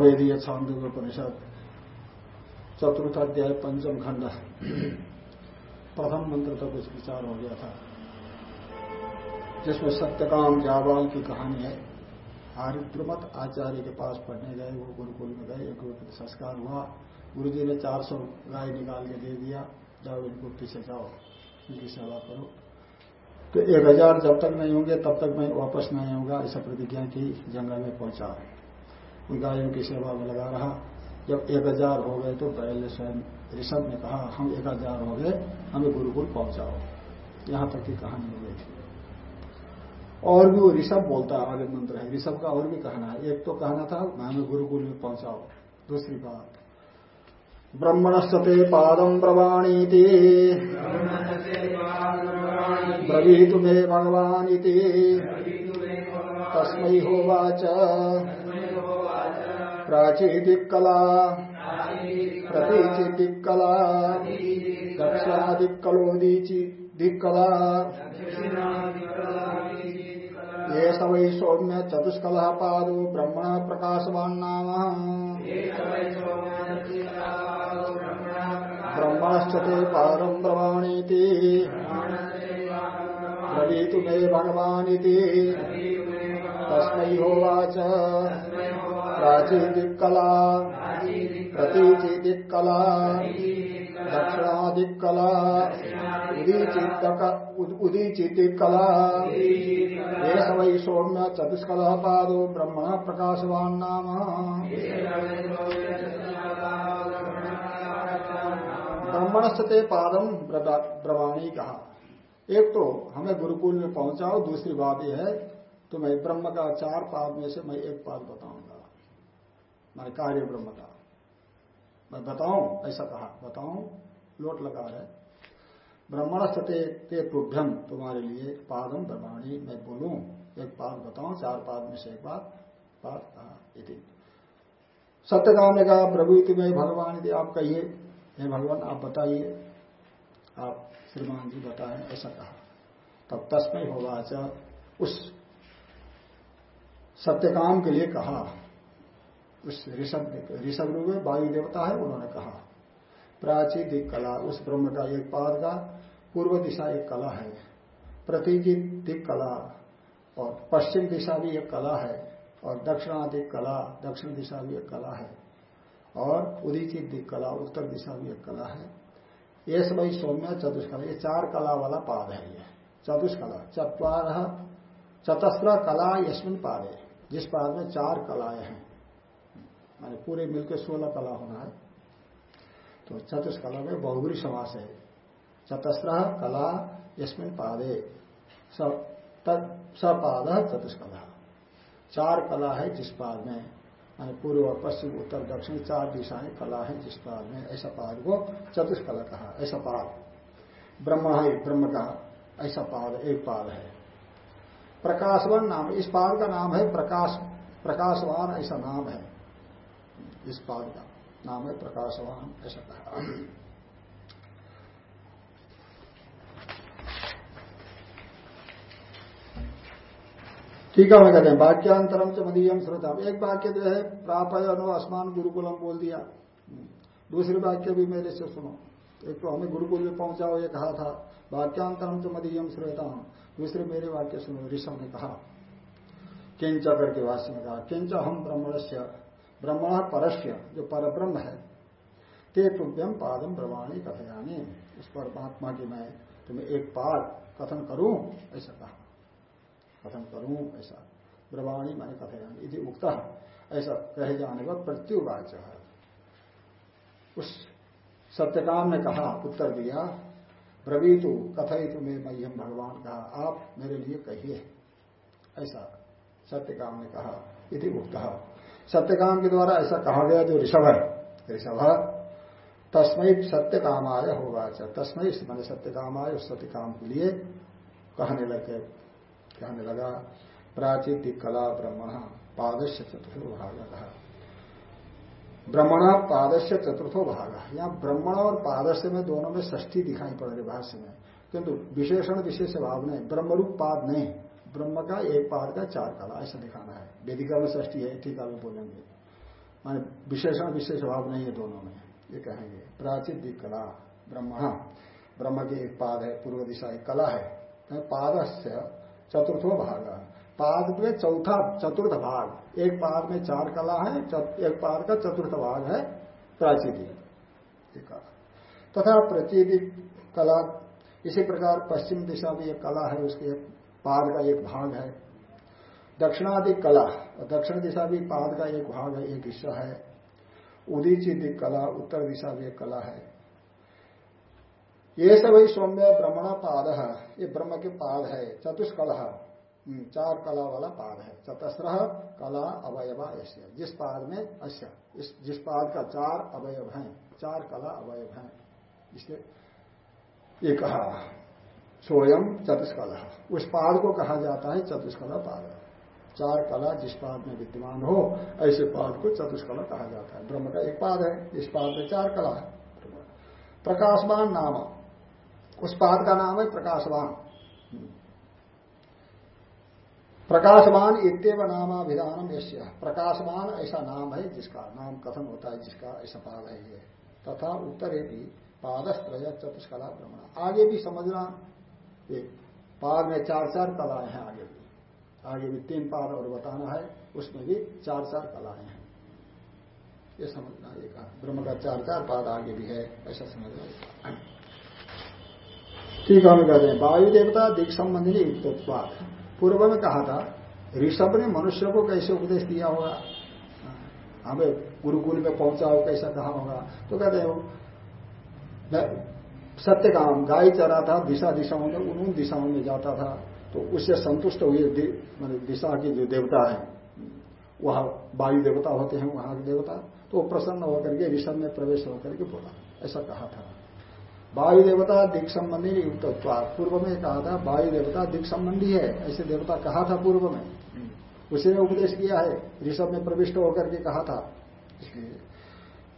सामवेदीय छांदोग्य उपनिषद चतुर्थ अध्याय पंचम खंड। प्रथम मंत्र तक कुछ विचार हो गया था। जिसमें सत्यकाम जावाल की कहानी है। आरिद्रमत आचार्य के पास पढ़ने गए, वो गुरुकुल में गए, एक संस्कार हुआ। गुरु जी ने चार सौ गाय निकाल के दे दिया, जाओ इनको पीछे जाओ, इनकी सेवा करो। तो एक हज़ार जब तक नहीं होंगे, तब तक मैं वापस नहीं आऊँगा, ऐसा प्रतिज्ञा की जंगल में पहुँचा। उन गायों की सेवा में लगा रहा। जब एक हज़ार हो गए तो पहले स्वयं ऋषभ ने कहा, हम एक हज़ार हो गए, हमें गुरुकुल पहुंचाओ। यहाँ तक की कहानी हो गई थी। और भी वो ऋषभ बोलता है, आगे मंत्र है, ऋषभ का और भी कहना है। एक तो कहना था हमें गुरुकुल में पहुंचाओ। दूसरी बात ब्रह्मणस्ते पादम ब्रवाणीति। ब्रवीतु मे भगवानीति। तस्मै होवाच प्राचीदिक्कला प्रतीचिदिक्कला दक्षिणादिक्कलोदीचि दिक्कला ये वै सौम्य चतुष्कल पादो ब्रह्मण प्रकाशवान्नाम ब्रह्मणश्चते पारं ब्रवाणीति ब्रवीतु मे भगवानिति। तस्मै होवाच। प्राचीदिक्कला प्रतीचिदिक्कला दक्षिणादिक्कला उदीचिदिक्कला एष वै सौम्य चतुष्कल पादो ब्रह्मण प्रकाशवान् नाम। ब्रह्मणस्ते पादम ब्रवाणी कहा। एक तो हमें गुरुकुल में पहुंचाओ, दूसरी बात यह है तो मैं ब्रह्म का चार पाद में से मैं एक पाद बताऊँगा मैं कार्य ब्रह्म का मैं बताऊँ, ऐसा कहा, बताऊँ, लोट लगा है। ब्रह्मण सते ते तुभ्यम तुम्हारे लिए पादम ब्रह्माणी, मैं बोलूँ, एक पाद बताऊँ, चार पाद में से एक बात, पाद कहा सत्यकाम ने कहा, प्रभु में भगवान यदि आप कहिए, हे भगवान, आप बताइए। आप श्रीमान जी बताएँ, ऐसा कहा। तब तस्मय होगा उस सत्यकाम के लिए कहा उस ऋषभ ऋषभ रूप में वायु देवता है, उन्होंने कहा। प्राचीन एक कला, उस ब्रह्म का एक पाद का पूर्व दिशा एक कला है। प्रतिजित दिक कला और पश्चिम दिशा भी एक कला है और दक्षिणाधिक कला, दक्षिण दिशा भी एक कला है और उदीचित दिक कला, उत्तर दिशा भी एक कला है। ये सब सौम्य चतुष्कला, ये चार कला वाला पाद है ये। चतुष्कला, चतवार, चतस्र कला यशमिन पाद है जिस पाद में चार कलाएँ हैं। माने पूरे मिलकर सोलह कला होना है। तो चतुष्कला में बहुगुरी समास है। चतस्र कला, यस्मिन पादे। सपाद चतुष्कला चार कला है जिस पाद में। माने पूर्व और पश्चिम, उत्तर, दक्षिण, चार दिशाएँ कला है जिस पाद में। ऐसा पाद को चतुष्कला कहा। ऐसा पाद। ब्रह्म है, ब्रह्म का ऐसा पाद, एक पाद है। प्रकाशवान नाम, इस पाद का नाम है प्रकाश। प्रकाशवान ऐसा नाम है। इस पाद का नाम है प्रकाशवान, ऐसा कहा। ठीक है मैं कहते हैं वाक्यांतरम च मदीयम श्रोता एक वाक्य जो है, प्रापय अनु आसमान गुरुकुलम बोल दिया। दूसरे वाक्य भी मेरे से सुनो। एक तो हमें गुरुकुल में पहुंचाओ, ये कहा था वाक्यांतरम च मदीयम श्रोता हूँ दूसरे मेरे वाक्य सुनो, ऋषभ ने कहा, किंच करके वास्य में कहा, किंच हम ब्रह्मणस्य ब्रह्मण परस्य, जो पर ब्रह्म है ते तुभ्यम पादम ब्रह्माणी कथयानी उस परमात्मा की मैं तुम्हें एक पाद कथन करूँ, ऐसा कहा। कथन करूँ, ऐसा। ब्रह्माणी मैंने कथयानी यदि उक्त ऐसा कहे जाने पर प्रत्युवाच उस सत्यकाम ने कहा, उत्तर दिया, ब्रवीतु कथित में मह्यम भगवान कहा, आप मेरे लिए कहिए। ऐसा सत्यकाम ने कहा, इति उक्त सत्यकाम के द्वारा ऐसा कहा गया जो ऋषभ है, ऋषभ तस्मय सत्य काम आय होगा अच्छा तस्मय मैंने सत्य काम आय उस सत्य काम के लिए कहने लगे, कहने लगा प्राचीन कला ब्रह्मण पादस्य चतुर्थो भाग। ब्रह्मण पादस्य चतुर्थो भाग। यहाँ ब्रह्मण और पादस्य में दोनों में ष्ठी दिखाई पड़ रही भाष्य में। किंतु विशेषण विशेष भाव नहीं, ब्रह्मरूप पाद नहीं। ब्रह्म का एक पाद का चार कला, ऐसा दिखाना है। वेदिका में ष्ठी है, ठीक है बोलेंगे। माने विशेषण, विशेष भाव नहीं है दोनों में, ये कहेंगे। प्राचीन कला ब्रह्मण ब्रह्म के एक पाद है, पूर्व दिशा एक कला है। पाद से चतुर्थो भाग। पाद में चौथा, चतुर्थ भाग। एक पाद में चार कला है एक पाद का चतुर्थ भाग है प्राचीदी तथा प्रचीदी कला, इसी प्रकार पश्चिम दिशा में एक कला है, उसके पाद का एक भाग है। दक्षिणादि कला दक्षिण दिशा भी पाद का एक भाग है एक हिस्सा है। उदीची कला उत्तर दिशा भी एक कला है। ये सब ही सौम्य ब्रह्मणा पाद है। ये ब्रह्म के पाद है चतुष्कल। हम्म, चार कला वाला पाद है। चतस्र कला अवयवा ऐसे। जिस पाद में अश्य जिस पाद का चार अवयव हैं चार कला अवयव हैं इसलिए ये कहा। स्वयं चतुष्कला। उस पाद को कहा जाता है चतुष्कला पाद। चार कला जिस पाद में विद्यमान हो, ऐसे पाद को चतुष्कला कहा जाता है। ब्रह्म का एक पाद है, इस पाद में चार कला है। प्रकाशवान नाम। उस पाद का नाम है प्रकाशवान। प्रकाशवान इतव नामाभिधानम यश्य प्रकाशवान ऐसा नाम है जिसका नाम कथन होता है, जिसका ऐसा पाद है ये। तथा उत्तरे भी पादस्त्रय चतुष्कला ब्रह्मण आगे भी समझना पाद में चार चार कलाएँ हैं आगे भी। आगे भी तीन पार और बताना है, उसमें भी चार चार कलाएँ हैं। ये समझना ये कहा। ब्रह्म का चार चार पाद आगे भी है, ऐसा समझना ठीक है, हम कहते हैं, वायु देवता दिख संबंधी युक्तवाद पूर्व में कहा था, ऋषभ ने मनुष्य को कैसे उपदेश दिया होगा? हमें गुरुकुल में पहुँचा हो कैसा कहा होगा? तो कहते हैं सत्य काम गाय चरा था, दिशा दिशाओं में, उन दिशाओं में जाता था तो उससे संतुष्ट हुए मान दिशा की जो देवता है, वह वायु देवता होते हैं, वहाँ के देवता तो प्रसन्न होकर के ऋषभ में प्रवेश होकर के बोला, ऐसा कहा था। वायु देवता दिक संबंधी युक्त पूर्व में कहा था वायु देवता दिक संबंधी है, ऐसे देवता कहा था पूर्व में। उसी ने उपदेश किया है, ऋषभ में प्रविष्ट होकर के कहा था। इसलिए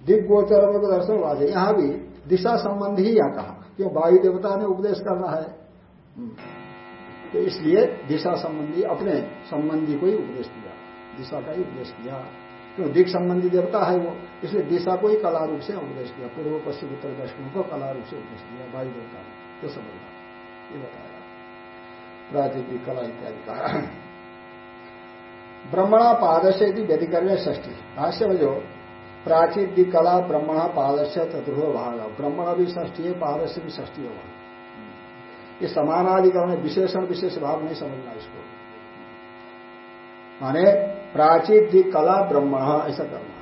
दिग गोचर में दर्शन हुआ यहाँ भी दिशा संबंधी ही यहाँ कहा क्यों? वायु देवता ने उपदेश करना है। तो इसलिए दिशा संबंधी, अपने संबंधी को ही उपदेश दिया। दिशा का ही उपदेश किया क्यों? दिक संबंधी देवता है वो। इसलिए दिशा को ही कला रूप से उपदेश किया पूर्व, पश्चिम, उत्तर, दक्षिण को कला रूप से उपदेश दिया। वायु देवता तो समझना ये बताया। प्राकृतिक कला इत्यादि कहा ब्रह्मणा पादस्य व्यधिकरण ष्ठी भाष्य में जो प्राचीन कला ब्रह्मणा पादस्य चतुर्थ भाग। ब्रह्मण भी ष्ठी है पादस्य भी ष्ठी होगा। ये समानाधिकरण, विशेषण, विशेष भाव नहीं समझना इसको। माने प्राचीन कला ब्रह्म, ऐसा करना।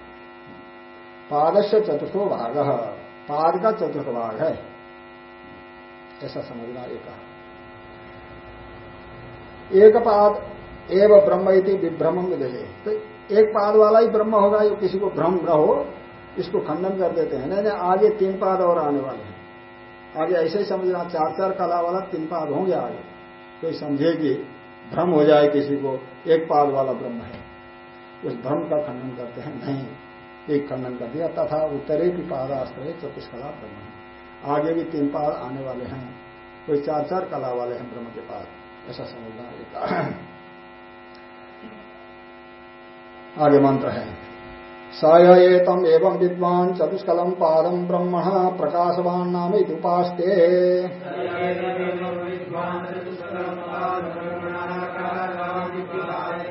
पाद से चतुर्थो भाग, पाद का चतुर्थ भाग है। ऐसा समझना एक। कहा एक पाद एव ब्रह्म इति विभ्रम विदे तो एक पाद वाला ही ब्रह्म होगा जो किसी को भ्रम न हो, इसको खंडन कर देते हैं। नहीं नहीं, आगे तीन पाद और आने वाले हैं। आगे ऐसे ही समझना, चार चार कला वाला तीन पाद होंगे आगे। कोई समझे कि भ्रम हो जाए किसी को, एक पाद वाला ब्रह्म है। उस भ्रम का खंडन करते हैं। नहीं, एक खंडन कर दिया, तथा उत्तरे की पादास्त्र चतुष्कला ब्रह्म है। आगे भी तीन पाद आने वाले हैं। कोई चार चार कला वाले हैं ब्रह्म के पास। ऐसा समझना आगे मंत्र है। सयतम एवं विद्वान चतुष्कलम पादम ब्रह्म प्रकाशवान नाम उपास्ते।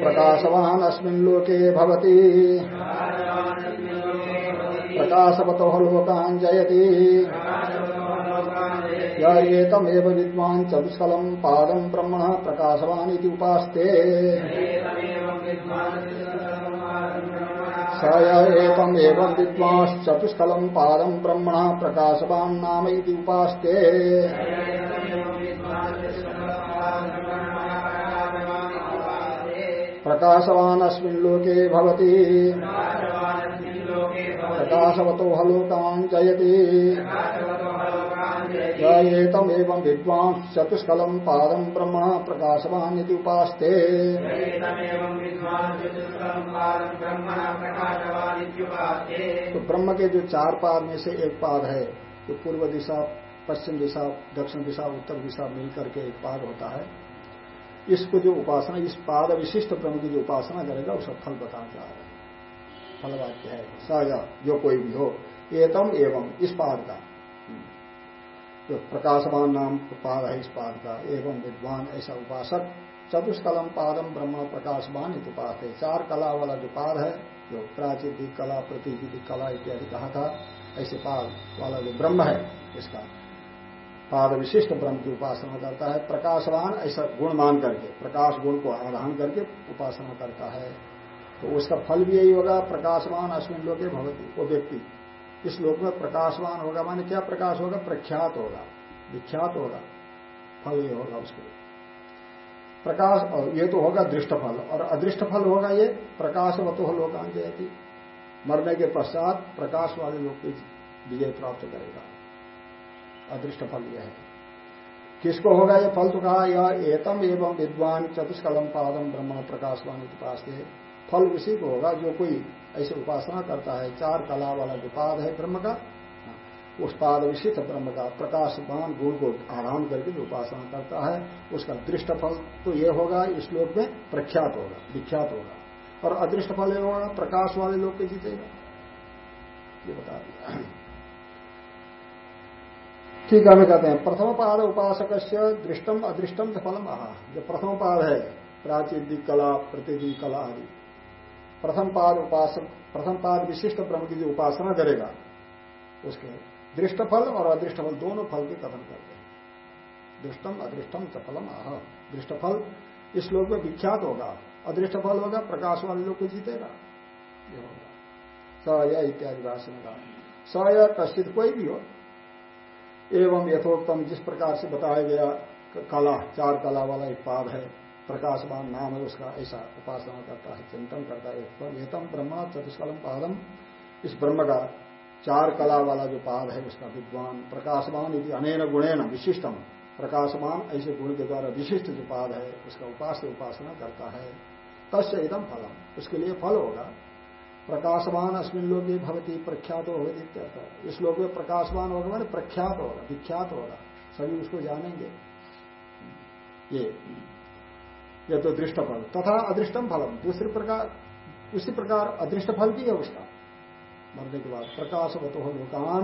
प्रकाशवान अस्मिन् लोके भवति। प्रकाशवतो लोकान् जयति। येतमेव विद्वान् चतुष्कलम् पादम् ब्रह्मण प्रकाशवान् उपास्ते। स एतम एवं विद्वांश्चतुष्कलम पादम ब्रह्मण प्रकाशवान नाम उपास्ते। प्रकाशवान अस्मिन् लोके प्रकाशवतो हलोकान् जयति एतम एवं विद्वांस चतुष्कलम पादम ब्रह्म प्रकाशवान उपास्ते। तो ब्रह्म के जो चार पाद में से एक पाद है जो पूर्व दिशा पश्चिम दिशा दक्षिण दिशा उत्तर दिशा मिलकर के एक पाद होता है। इसको जो उपासना इस पाद विशिष्ट ब्रह्म की जो उपासना करेगा उसका फल बताना चाह रहे फल वाक्य है? साया जो कोई भी हो। एतम एवं इस पाद का। जो प्रकाशवान नाम पाद है इस पाद का एवं विद्वान ऐसा उपासक, चतुष्कलम पादम ब्रह्म प्रकाशवान उपास है चार कला वाला जो पाद है, जो प्राचीन कला प्रतिजित कला इत्यादि कहा था, ऐसे पाद वाला जो ब्रह्म है, इसका पाद विशिष्ट ब्रह्म की उपासना करता है। प्रकाशवान ऐसा गुण मान करके, प्रकाश गुण को आधान करके उपासना करता है। तो उसका फल भी यही होगा, प्रकाशवान अश्विन लोग भगवती वो व्यक्ति। इस लोक में प्रकाशवान होगा, माने क्या प्रकाश होगा? प्रख्यात होगा, विख्यात होगा, फल ये होगा उसके प्रकाश ये तो होगा दृष्ट फल और अदृष्ट फल होगा ये प्रकाशवतो हो लोकान जयती मरने के पश्चात प्रकाश वाले लोग की विजय प्राप्त करेगा। अदृष्ट फल यह है। किसको होगा यह फल तो कहा यह एतम एवं विद्वान चतुष्कलम पादम ब्रह्म प्रकाशवान उपास फल उसी को होगा जो कोई ऐसे उपासना करता है, चार कला वाला जो पाद है ब्रह्म का, उस पाद विशिष्ट ब्रह्म का प्रकाशवान गुण को आराम करके जो उपासना करता है, उसका दृष्ट फल तो ये होगा, इस लोक में प्रख्यात होगा, विख्यात होगा। और अदृष्ट फल ये होगा प्रकाश वाले लोग के जीतेगा। ये बता दिया। ठीक है, हमें कहते हैं प्रथम पाद उपासक दृष्टम, अदृष्टम फलम आहा। जो प्रथम पाद है, प्राचीन कला प्रतिदि कला आदि। प्रथम पाद उपासक प्रथम पाद विशिष्ट ब्रह्म की जो उपासना करेगा, उसके दृष्ट फल और अदृष्ट फल दोनों फल के कथन करते हैं। दृष्टम, अदृष्टम च फलम आह। दृष्ट फल इस लोग में विख्यात होगा। अदृष्ट फल होगा प्रकाश वाले लोग को जीतेगा। ये होगा। स या इत्यादि राशि का स या कश्चित कोई भी हो, एवं यथोक्तम जिस प्रकार से बताया गया कला, चार कला वाला एक पाद है प्रकाशमान नाम है उसका, ऐसा उपासना करता है, चिंतन करता है। एतम ब्रह्म, चतुष्कलम पादम। इस ब्रह्म का चार कला वाला जो पाद है, उसका विद्वान प्रकाशमान यदि अनेन गुणेन विशिष्टम। प्रकाशमान ऐसे गुण के द्वारा विशिष्ट जो पाद है, उसका उपास उपासना करता है। तस्य एकदम फलम। उसके लिए फल होगा। प्रकाशवान अश्विन लोग भवती, प्रख्यात होगी इस लोग में प्रकाशवान होगा मैंने प्रख्यात होगा, विख्यात होगा। सभी उसको जानेंगे। ये ये तो दृष्ट फल तथा अदृष्टम फलम। दूसरे प्रकार, उसी प्रकार अदृष्ट फल भी है उसका मरने के बाद, प्रकाशवत हो लोकान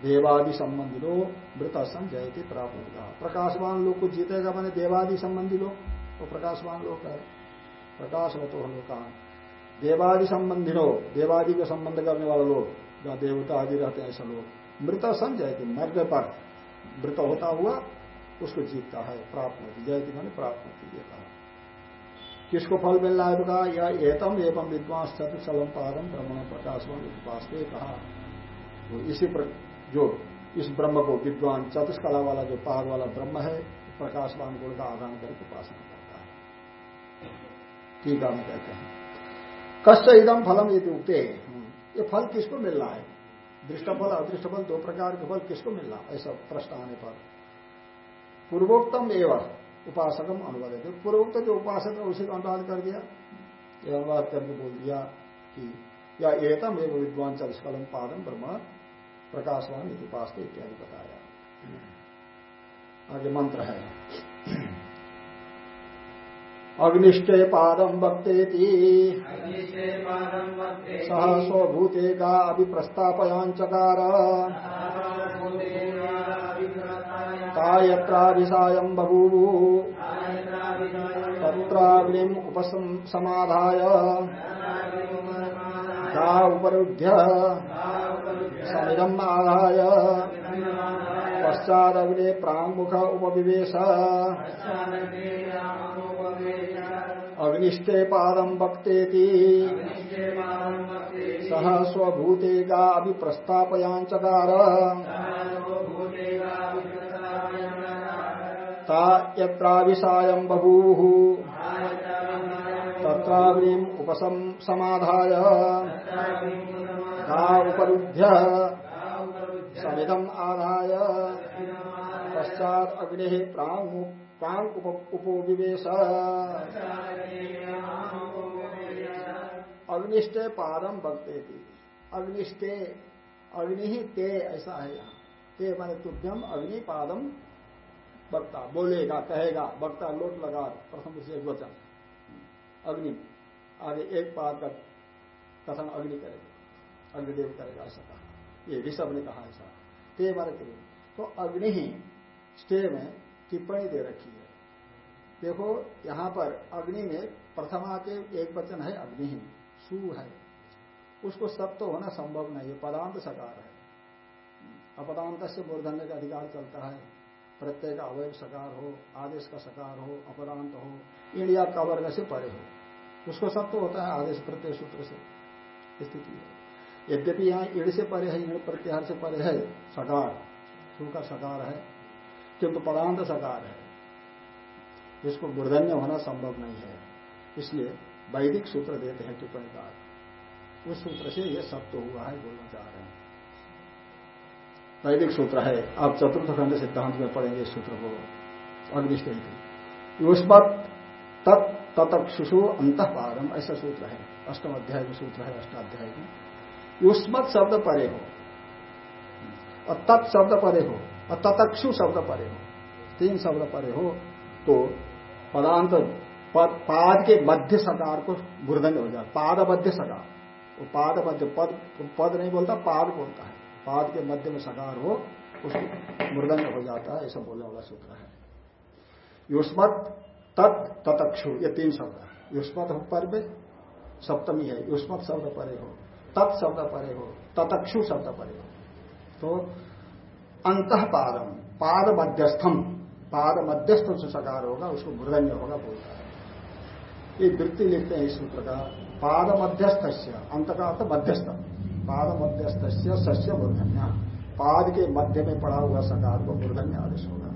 देवादि संबंधी लोग मृत सन जयती प्राप्त होगा प्रकाशवान लोग को जीतेगा मैंने देवादि संबंधी लोग वो प्रकाशवान लोग है। प्रकाशवत हो लोकान देवादि संबंधी हो देवादि का संबंध करने वाले लोग जहाँ देवता आदि रहते हैं ऐसा लोग मृत सन जयती मरने पर। मृत होता हुआ उसको जीतता है प्राप्त होती जयती मैंने प्राप्त होती है कहा किसको फल मिल रहा है कहा यह एतम एवं विद्वांस चतुर्सलम पादम ब्रह्म प्रकाशवान उपास कहा। तो इसी प्र, जो इस ब्रह्म को विद्वान चतुष्कला वाला जो पाद वाला ब्रह्म है प्रकाशवान गुण का आदान करके उपासना करता है। ठीक है कहते हैं। कश्य इदम फलम ये उगते ये फल किसको मिल रहा है? दृष्टफल अदृष्टफल दो प्रकार के फल किसको मिल रहा ऐसा प्रश्न आने पर। पूर्वोक्तम एवं उपासकम अनुवाद है पूर्वोक्त जो उपासक है उसी को अनुवाद कर दिया। ये अनुवाद करके बोल दिया कि या एतम एवं विद्वान चलस्कलम पादम ब्रह्म प्रकाशवान उपास इत्यादि बताया। आगे मंत्र है। अग्निष्टे पादम वक्तेति। सह स्वभूते का अभिप्रस्तापयांचकार तायत्राभिसायम् बभूवु। तत्राग्निम् उपसमाधाय धा उपरुध्य समिदम् आधाय। पश्चादग्ने प्राङ्मुख उपविवेश। अग्निष्टे पादम वक्तेति। सह स्वभूतेगा अभी प्रस्तापयांचकार ता यत्राभिसायम् बभूः तत्राग्निम् उपसम समाधाय। आधाय। पश्चात् अग्निः प्राङ् प्राङ् उपोविवेश अग्निष्टे पादम बगते थी अग्निष्टे अग्नि ही ते ऐसा है यहाँ। ते माने तुभ्यम अग्नि पादम वक्ता बोलेगा, कहेगा वक्ता लोट लगा, प्रथम से वचन। अग्नि, आगे एक पाद का कथन अग्नि करेगा, अग्निदेव करेगा, ऐसा कहा। ये ऋषभ ने कहा ऐसा। ते मारे तो अग्नि ही स्टे में टिप्पणी दे रखी है। देखो, यहाँ पर अग्नि में प्रथमा के एक वचन है, अग्नि ही। सु है। उसको सब तो होना संभव नहीं है, पदांत सकार है। अपदांत से मूर्धन्य का अधिकार चलता है। प्रत्येक अवैध सकार हो, आदेश का सकार हो, अपरांत हो इंडिया का वर्ग से परे हो। उसको सब तो होता है आदेश प्रत्यय सूत्र से। स्थिति है। यद्यपि यहाँ ईड़ से परे है ईड़ प्रत्याहार से परे है, सकार। सु का सकार है? किंतु पदांत सकार है। जिसको मूर्धन्य होना संभव नहीं है। इसलिए वैदिक सूत्र देते हैं टिप्पणी का उस सूत्र से यह सत्य हुआ है, बोलना चाह रहे हैं। वैदिक सूत्र है। आप चतुर्थ खंड सिद्धांत में पढ़ेंगे इस सूत्र को। अग्निष्ठ युष्मत तत् ततक्षुषु अंतपादम ऐसा सूत्र है। अष्टम अध्याय में सूत्र है, अष्टाध्याय में। युष्मत शब्द परे हो। और तत् शब्द परे हो। और ततक्षु शब्द परे हो। तीन शब्द परे हो तो पदांत पाद के मध्य सकार को गुर्दन हो जाता पाद मध्य सकार। वो पाद मध्य पद पद नहीं बोलता, पाद बोलता है। पाद के मध्य में सकार हो, उसको मृदंग हो जाता है, ऐसा बोलने वाला सूत्र है। युष्मत, तत्, ततक्षु, ये तीन शब्द है। युष्मत पर में, सप्तमी है। युष्मत शब्द परे हो, तत् शब्द परे हो, ततक्षु शब्द परे हो। तो अंत पादम पाद मध्यस्थम, पाद मध्यस्थ से सकार होगा, उसको मृदन्य होगा बोलता है। ये वृत्ति लिखते हैं इस सूत्र का, पाद मध्यस्थ अंत का अर्थ मध्यस्थ। पाद मध्यस्थ सस्य मूर्धन्य। पाद के मध्य में पड़ा हुआ सकार को मूर्धन्य आदेश होगा।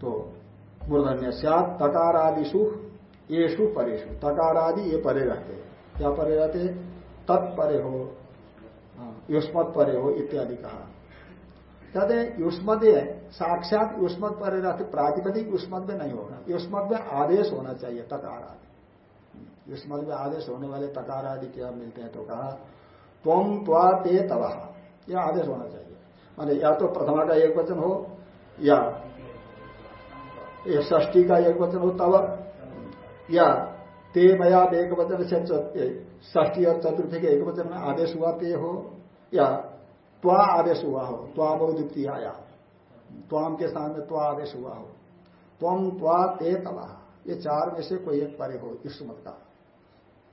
तो मूर्धन्य सात तकारादिशु येषु परेशु तकारादि ये परे रहते क्या परे रहते तत्परे हो हाँ, युष्मत परे हो इत्यादि कहा। कहते युष्मत साक्षात युष्मत परे रहते प्रातिपदिक युष्मत में नहीं होगा। युष्मत में आदेश होना चाहिए तकार आदि युष्मल में आदेश होने वाले तकार आदि क्या मिलते हैं तो कहा त्वम त्वा ते तवा। यह आदेश होना चाहिए। माने या तो प्रथमा का एक वचन हो, या ष्टी का एक वचन हो, तव, या ते मया एक वचन, से ष्टी और चतुर्थी के एक वचन में आदेश हुआ ते हो, या त्वा आदेश हुआ हो त्वा बहुद्वितीय आया त्वाम के स्थान में त्वा आदेश हुआ हो। त्वम त्वा ते तवा। ये चार में से कोई एक परे हो, इस मत का।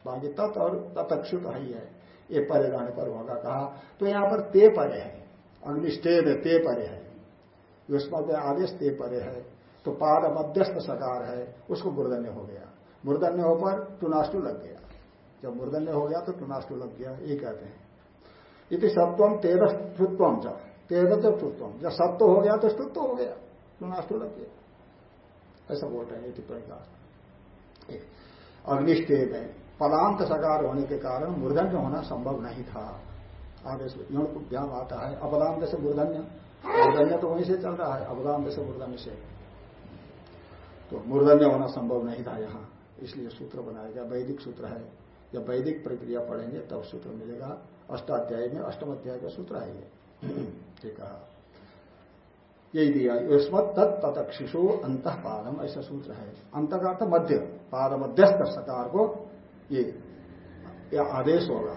बाकी तत् और तत्क्षुत ही है ये परे रहने पर होगा कहा तो यहाँ पर ते परे है। अग्निष्टे में ते परे है। युष्म में आदेश ते परे है। तो पाद मध्यस्थ सकार है, उसको मूर्धन्य हो गया। मूर्धन्य हो पर टुनाष्टु लग गया। जब मूर्धन्य हो गया तो टुनाष्टु लग गया, ये कहते हैं। इति सत्वम तेरह स्तुत्वम जब जब स्तुत्वम जब सत्व हो गया तो स्तुत्व हो गया टुनाष्टु लग गया। ऐसा बोल रहे हैं टिप्पणी का। अग्निष्टे में पदांत सकार होने के कारण मूर्धन्य होना संभव नहीं था। आगे से ध्यान आता है अपदांत से मूर्धन्य। मूर्धन्य तो वहीं से चल रहा है अपदांत से मूर्धन्य से। तो मूर्धन्य होना संभव नहीं था यहाँ। इसलिए सूत्र बनाया गया, वैदिक सूत्र है। जब वैदिक प्रक्रिया पढ़ेंगे, तब सूत्र मिलेगा। अष्टाध्याय में अष्टम अध्याय का सूत्र है ये। ठीक है। यही दिया युष्मत तत्तक्षिशु अंत पादम ऐसा सूत्र है। अंत का अर्थ मध्य, पाद मध्यस्थ सकार को ये, या आदेश होगा।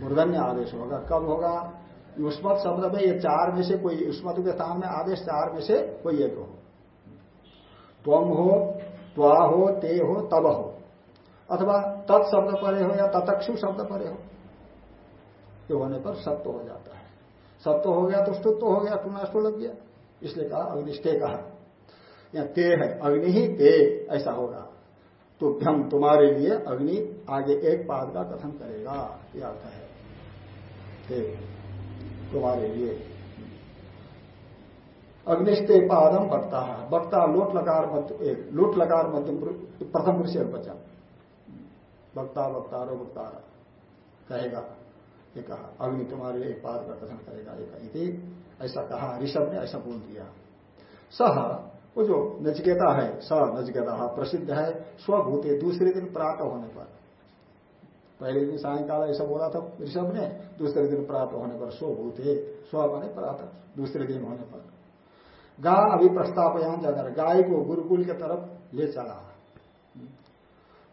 मूर्धन्य आदेश होगा। कब होगा? युष्मत शब्द में ये चार में से कोई युष्मत के स्थान में आदेश चार में से कोई एक हो। त्वम हो, त्वा हो, ते हो तब हो। अथवा तत् शब्द परे हो या ततक्षु शब्द परे हो। ये होने पर सत्य हो जाता है। सत्य हो गया तो स्तुत्व हो गया, पुनः लग गया। इसलिए कहा, अग्निष्ठे कहा। या ते है, अग्नि ही ते, ऐसा होगा। तो हम तुम्हारे लिए अग्नि आगे एक पाद का कथन करेगा यह अर्थ है। तुम्हारे लिए। अग्निस्ते पादम है वक्ता लोट लकार मध्य लोट लकार मध्यम प्रथम पुरुष वचन वक्ता वक्ता रो वक्ता कहेगा, ये कहा, अग्नि तुम्हारे लिए एक पाद का कथन करेगा एक ऐसा कहा, ऋषभ ने ऐसा बोल दिया। सह वो जो नचकेता है स नचकेता प्रसिद्ध है, स्वभूते दूसरे दिन प्राप्त होने पर। पहले दिन सायकाल ऐसा बोला था ऋषभ ने, दूसरे दिन प्राप्त होने पर स्वभूते, स्व बने प्राप्त दूसरे दिन होने पर। गा अभी प्रस्तापयान जाकर गाय को गुरुकुल के तरफ़ ले चला।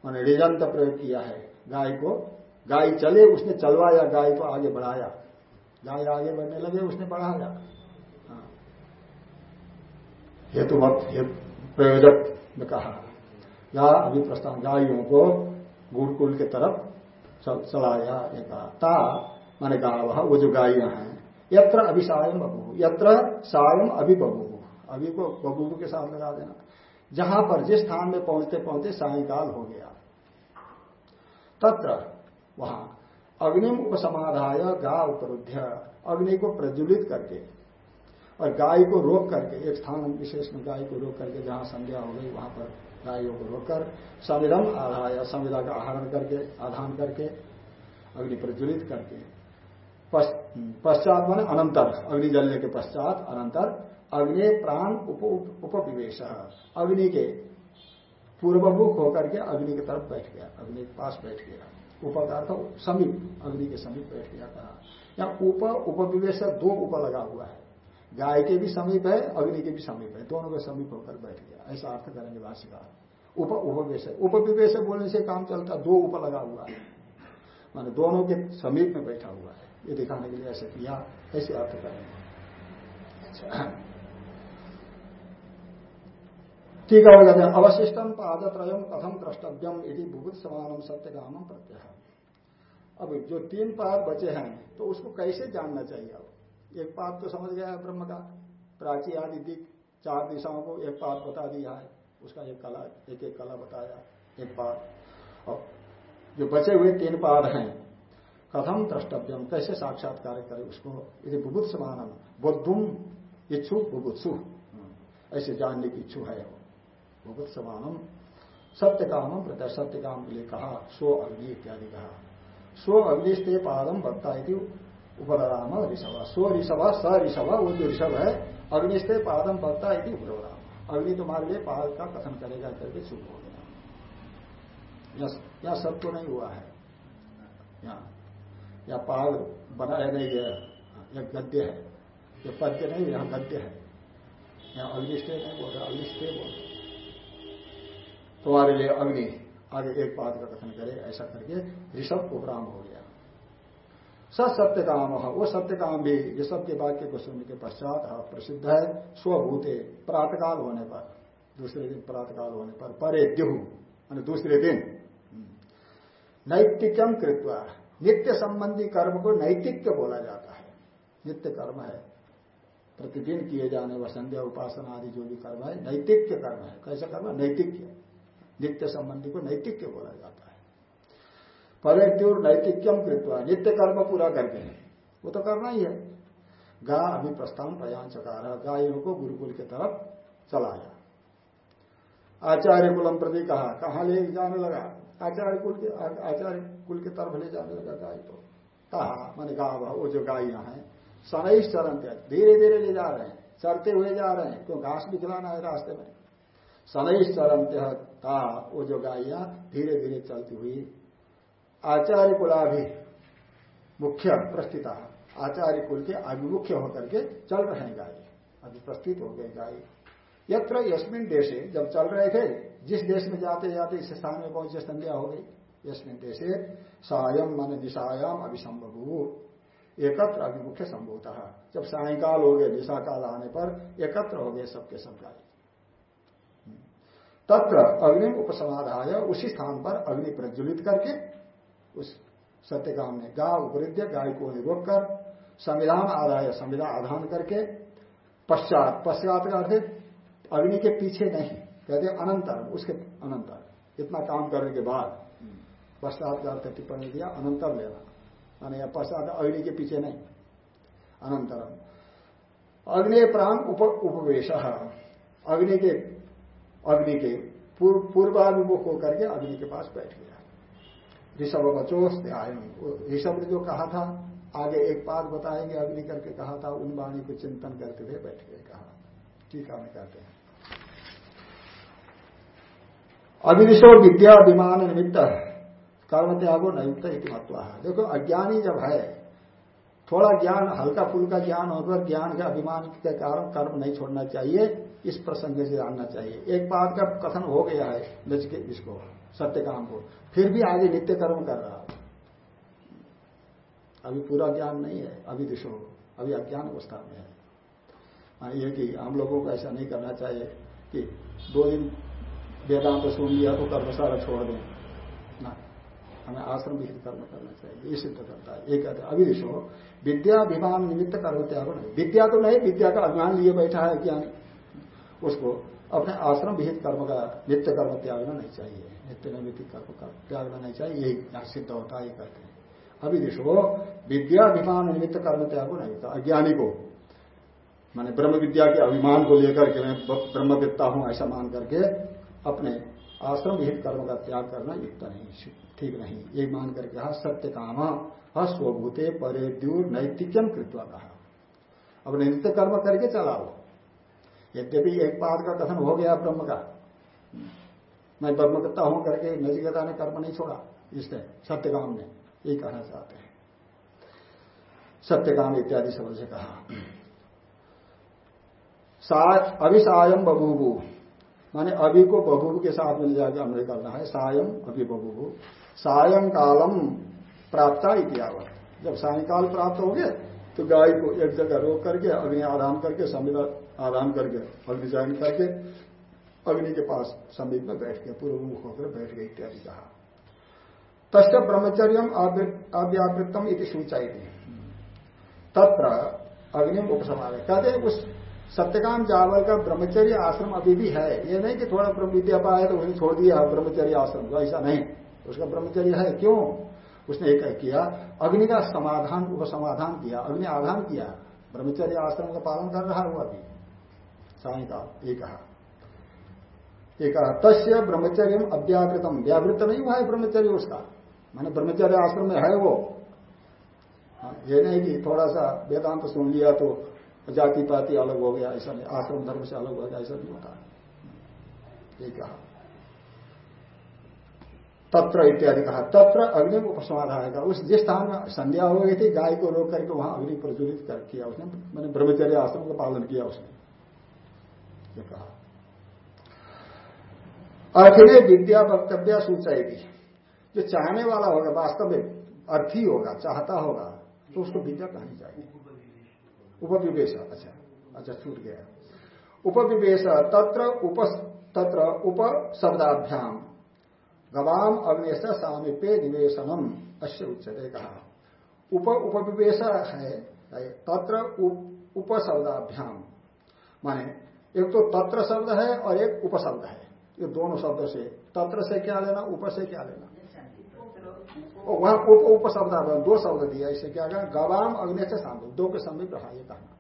मैंने रिजंत प्रयोग किया है। गाय को, गाय चले, उसने चलवाया, गाय को आगे बढ़ाया। गाय आगे बढ़ने लगे, उसने बढ़ाया। हेतु प्रयोजक ने कहा। या अभी प्रस्ताव गायों को गुरुकुल के तरफ़ चलाया, ये कहा। ता, मैंने कहा वो जो गायियाँ हैं, यत्र अभिसायम बबू यत्र सायम अभी बबू अभी को बबू के साथ लगा देना। जहाँ पर, जिस स्थान में पहुँचते पहुँचते सायकाल हो गया। तत्र, वहाँ, अग्निम उपसमाधाय गा उपरुद्ध अग्नि को प्रज्वलित करके और गाय को रोक करके, एक स्थान विशेष में गाय को रोक करके जहाँ संध्या हो गई, वहाँ पर गायों को रोककर संविधम आधाय संविधा का आहरण करके, आधान करके, अग्नि प्रज्वलित करके। पश्चात मान अनंतर, अग्नि जलने के पश्चात अनंतर अग्नि प्राण उप, उपविवेश, अग्नि के पूर्वमुख होकर के अग्नि की तरफ़ बैठ गया, अग्नि के पास बैठ गया। उपकार समीप, अग्नि के समीप बैठ गया कहा या उप, उपविवेश, दो उप लगा हुआ है। गाय के भी समीप है, अग्नि के भी समीप है, दोनों के समीप होकर बैठ गया। ऐसा अर्थ करेंगे भाष्यकार। उप, उपवेश, उपविवेश बोलने से काम चलता, दो उप लगा हुआ है। माने दोनों के समीप में बैठा हुआ है। ये दिखाने के लिए ऐसे किया, ऐसे अर्थ करेंगे। ठीक है कहते हैं अवशिष्टम पादत्रयम कथम द्रष्टव्यम यदि भूभुत समानम सत्य कामम प्रत्यय। अब जो तीन पाद बचे हैं तो उसको कैसे जानना चाहिए अब? एक पाप तो समझ गया है ब्रह्म का। प्राची आदि दिख, चार दिशाओं को एक पाप बता दिया है। उसका एक कला, एक एक कला बताया, एक पाद और जो बचे हुए तीन पाद हैं, कथम द्रष्टव्यम, कैसे साक्षात्कार करें उसको? यदि बुभुत समानम बुद्धुम इच्छु बुभुत्सु। ऐसे जानने की इच्छु है वो। समानम सत्य कामम प्रत्यय सत्य काम के लिए कहा सो अग्नि इत्यादि कहा। सो अग्निस्ते पादम भक्ता उपराम ऋषभ। सो ऋषभ, स ऋषभ, वो जो ऋषभ है अग्निस्ते पादम भक्ता उपराम अग्नि तुम्हारे लिए पाद का कथन करेगा करके शुभ हो गया। यह सब तो नहीं हुआ है। यहाँ या पाद बनाया नहीं गया यह गद्य है। यह पद्य नहीं, यहाँ गद्य है। यहाँ अग्निष्ठे नहीं बोल रहा अग्निष्ठे बोल तुम्हारे लिए अग्नि आगे एक पाद का कथन करे, ऐसा करके ऋषभ उपराम हो गया। स सत्य काम वो सत्य काम भी, ये सत्य वाक्य को सुनने के पश्चात प्रसिद्ध है। स्वभूते, प्रातकाल होने पर, दूसरे दिन प्रातकाल होने पर, परे द्युह मान दूसरे दिन। नैतिकम कृत्वा, नित्य संबंधी कर्म को नैतिक बोला जाता है। नित्य कर्म है। प्रतिदिन किए जाने व संध्या, उपासना आदि जो भी कर्म है नैतिक कर्म है। कैसा कर्म? नैतिक नित्य संबंधी को नैतिक्य बोला जाता है। परेद्योर नैतिक्यम कृत्वा नित्य कर्म पूरा करके वो तो करना ही है। गा अभी प्रस्थान प्रयाण चकार गायों को गुरुकुल की तरफ़ चलाया। आचार्य कुलम प्रति कहा कहा ले जाने लगा? आचार्य कुल के आचार्य कुल की तरफ़ ले जाने लगा गाय को। कहा, मैंने कहा वो जो गायियाँ हैं सनई चरण धीरे धीरे ले जा रहे हैं, चरते हुए जा रहे हैं, क्यों घास भी खिलाना है रास्ते में? सनई चरण था वो जो गायियाँ धीरे धीरे चलती हुई आचार्य कुलाभि मुख्य प्रस्थित। आचार्य कुल के अभिमुख्य होकर के चल रहे हैं गाय। अभी प्रस्थित हो गए गाय। यत्र यस्मिन देशे, जब चल रहे थे, जिस देश में जाते जाते इस स्थान में पहुँचे संध्या हो गई। यस्मिन देशे सायम मन दिशायाम अभिसंभव। एकत्र अभिमुख्य संभवता। जब सायकाल हो गए दिशा काल आने पर एकत्र हो गए सबके सब गाय। तत्र अग्नि उपसमाधाय उसी स्थान पर अग्नि प्रज्वलित करके उस सत्यकाम ने गा उपरिद्य गाय को रोक कर संविधान आदाय, संविधान आधान करके पश्चात पश्चात का अर्थ अग्नि के पीछे नहीं, कहते अनंतर, उसके अनंतर। इतना काम करने के बाद पश्चात का अर्थ टिप्पणी दिया अनंतर लेना। माने पश्चात अग्नि के पीछे नहीं, अनंतरम। अग्नि प्राण उप, उपवेश। अग्नि के अग्नि के पूर्वाभिमुख होकर के अग्नि के पास बैठ गया। ऋषभ बचोस ऋषभ ने जो कहा था, आगे एक बात बताएँगे, अग्नि करके कहा था, उन वाणी को चिंतन करते हुए बैठ गए, कहा। ठीक है कहते हैं। अभिनिशो विद्या विमान निमित्त कर्म त्यागो नयुक्त महत्व है। देखो, अज्ञानी जब है, थोड़ा ज्ञान, हल्का फुल्का ज्ञान होकर ज्ञान के अभिमान के कारण कर्म नहीं छोड़ना चाहिए, इस प्रसंग से जानना चाहिए। एक बात का कथन हो गया है नचके इसको सत्य काम को फिर भी आगे नित्य कर्म कर रहा अभी पूरा ज्ञान नहीं है, अभी दिशो, अभी अज्ञान अवस्था में है। ये कि हम लोगों को ऐसा नहीं करना चाहिए कि दो दिन वेदांत सुन लिया तो कर्म सारा छोड़ दें। ना, हमें आश्रम विहित कर्म करना चाहिए, ये सिद्ध करता है। एक कहते हैं अभिदिशो विद्या अभिमान निमित्त कर्म त्याग विद्या तो नहीं, विद्या का अभिमान लिए बैठा है ज्ञानी। उसको अपने आश्रम विहित कर्म का, नित्य कर्म त्यागना नहीं चाहिए। नित्य नैमित कर्म का त्यागना नहीं चाहिए, यही सिद्ध होता है कहते हैं। अभी देखो, विद्या अभिमान निमित्त कर्म त्याग नहीं होता अज्ञानी को, माने ब्रह्म विद्या के अभिमान को लेकर के मैं ब्रह्मविद्ता हूँ ऐसा मान करके अपने आश्रम विहित कर्म का त्याग करना युक्त नहीं, ठीक नहीं। ये मान करके कहा, सत्य काम अस्वभूते द्यूर नैतिक्यम कृत्वा कहा। अब नित्य कर्म करके चलाओ। यद्यपि एक पाद का कथन हो गया ब्रह्म का। मैं ब्रह्मकता हूँ करके नजिकता ने कर्म नहीं छोड़ा इसने सत्यकाम ने ये कहना चाहते हैं। सत्यकाम इत्यादि शब्द से कहा। अभिसायम बबूबू माने अभी को बबूबू के साथ मिल जाकर हमने करना है सायम अभी बबूबू सायं कालम प्राप्त इतिहावत जब सायकाल प्राप्त हो गए तो गाय को एक जगह रोक करके अग्नि आराम करके समीप आराम करके अग्नि जान करके अग्नि के पास समीप में बैठ गए पूर्व मुख होकर बैठ गए इत्यादि कहा। तस्य ब्रह्मचर्य अव्यावृतम इति सूचाई तत्र अग्नि उपसमार कहते उस सत्यकाम जावल का ब्रह्मचर्य आश्रम अभी भी है। ये नहीं कि थोड़ा ब्रह्म विद्या पाया तो उन्हें छोड़ दिया ब्रह्मचर्य आश्रम। तो ऐसा नहीं। उसका ब्रह्मचर्य है। क्यों? उसने एक किया, अग्नि का समाधान, उपसमाधान किया, अग्नि आधान किया। ब्रह्मचर्य आश्रम का पालन कर रहा है वो अभी। एक। कहा एक तस्य ब्रह्मचर्य अव्यावृतम व्यावृत नहीं हुआ है ब्रह्मचर्य उसका। मैंने ब्रह्मचर्य आश्रम में है वो। हाँ, ये नहीं कि थोड़ा सा वेदांत सुन लिया तो जाति पाति अलग हो गया ऐसा नहीं। आश्रम धर्म से अलग हो गया ऐसा नहीं होता। ये कहा तत्र इत्यादि कहा। तत्र अग्नि उपसमाध आएगा उस जिस स्थान में संध्या हो गई थी गाय को रोक करके वहाँ अग्नि प्रज्वलित कर किया उसने। मैंने ब्रह्मचर्य आश्रम का पालन किया उसने। कहा। अर्थिने विद्या वक्तव्य सूचाएगी। जो चाहने वाला होगा, वास्तव में अर्थी होगा, चाहता होगा तो उसको विद्या कहनी चाहिए। उपविवेश अच्छा अच्छा छूट गया। उपविवेश, तत्र उप तत्र उप शब्दाभ्याम गवाम अग्निश सामीप्य निवेशनम अश्य उच्चते कहा। उप, उपविवेश है तत्र उप शब्दाभ्याम माने एक तो तत्र शब्द है और एक उपशब्द है। ये दोनों शब्दों से। तत्र से क्या लेना, उप से क्या लेना? वहाँ उप उप शब्द दो शब्द दिया इसे क्या कहना गवाम अग्नि से शामिल दो के समीप रहा ये कहना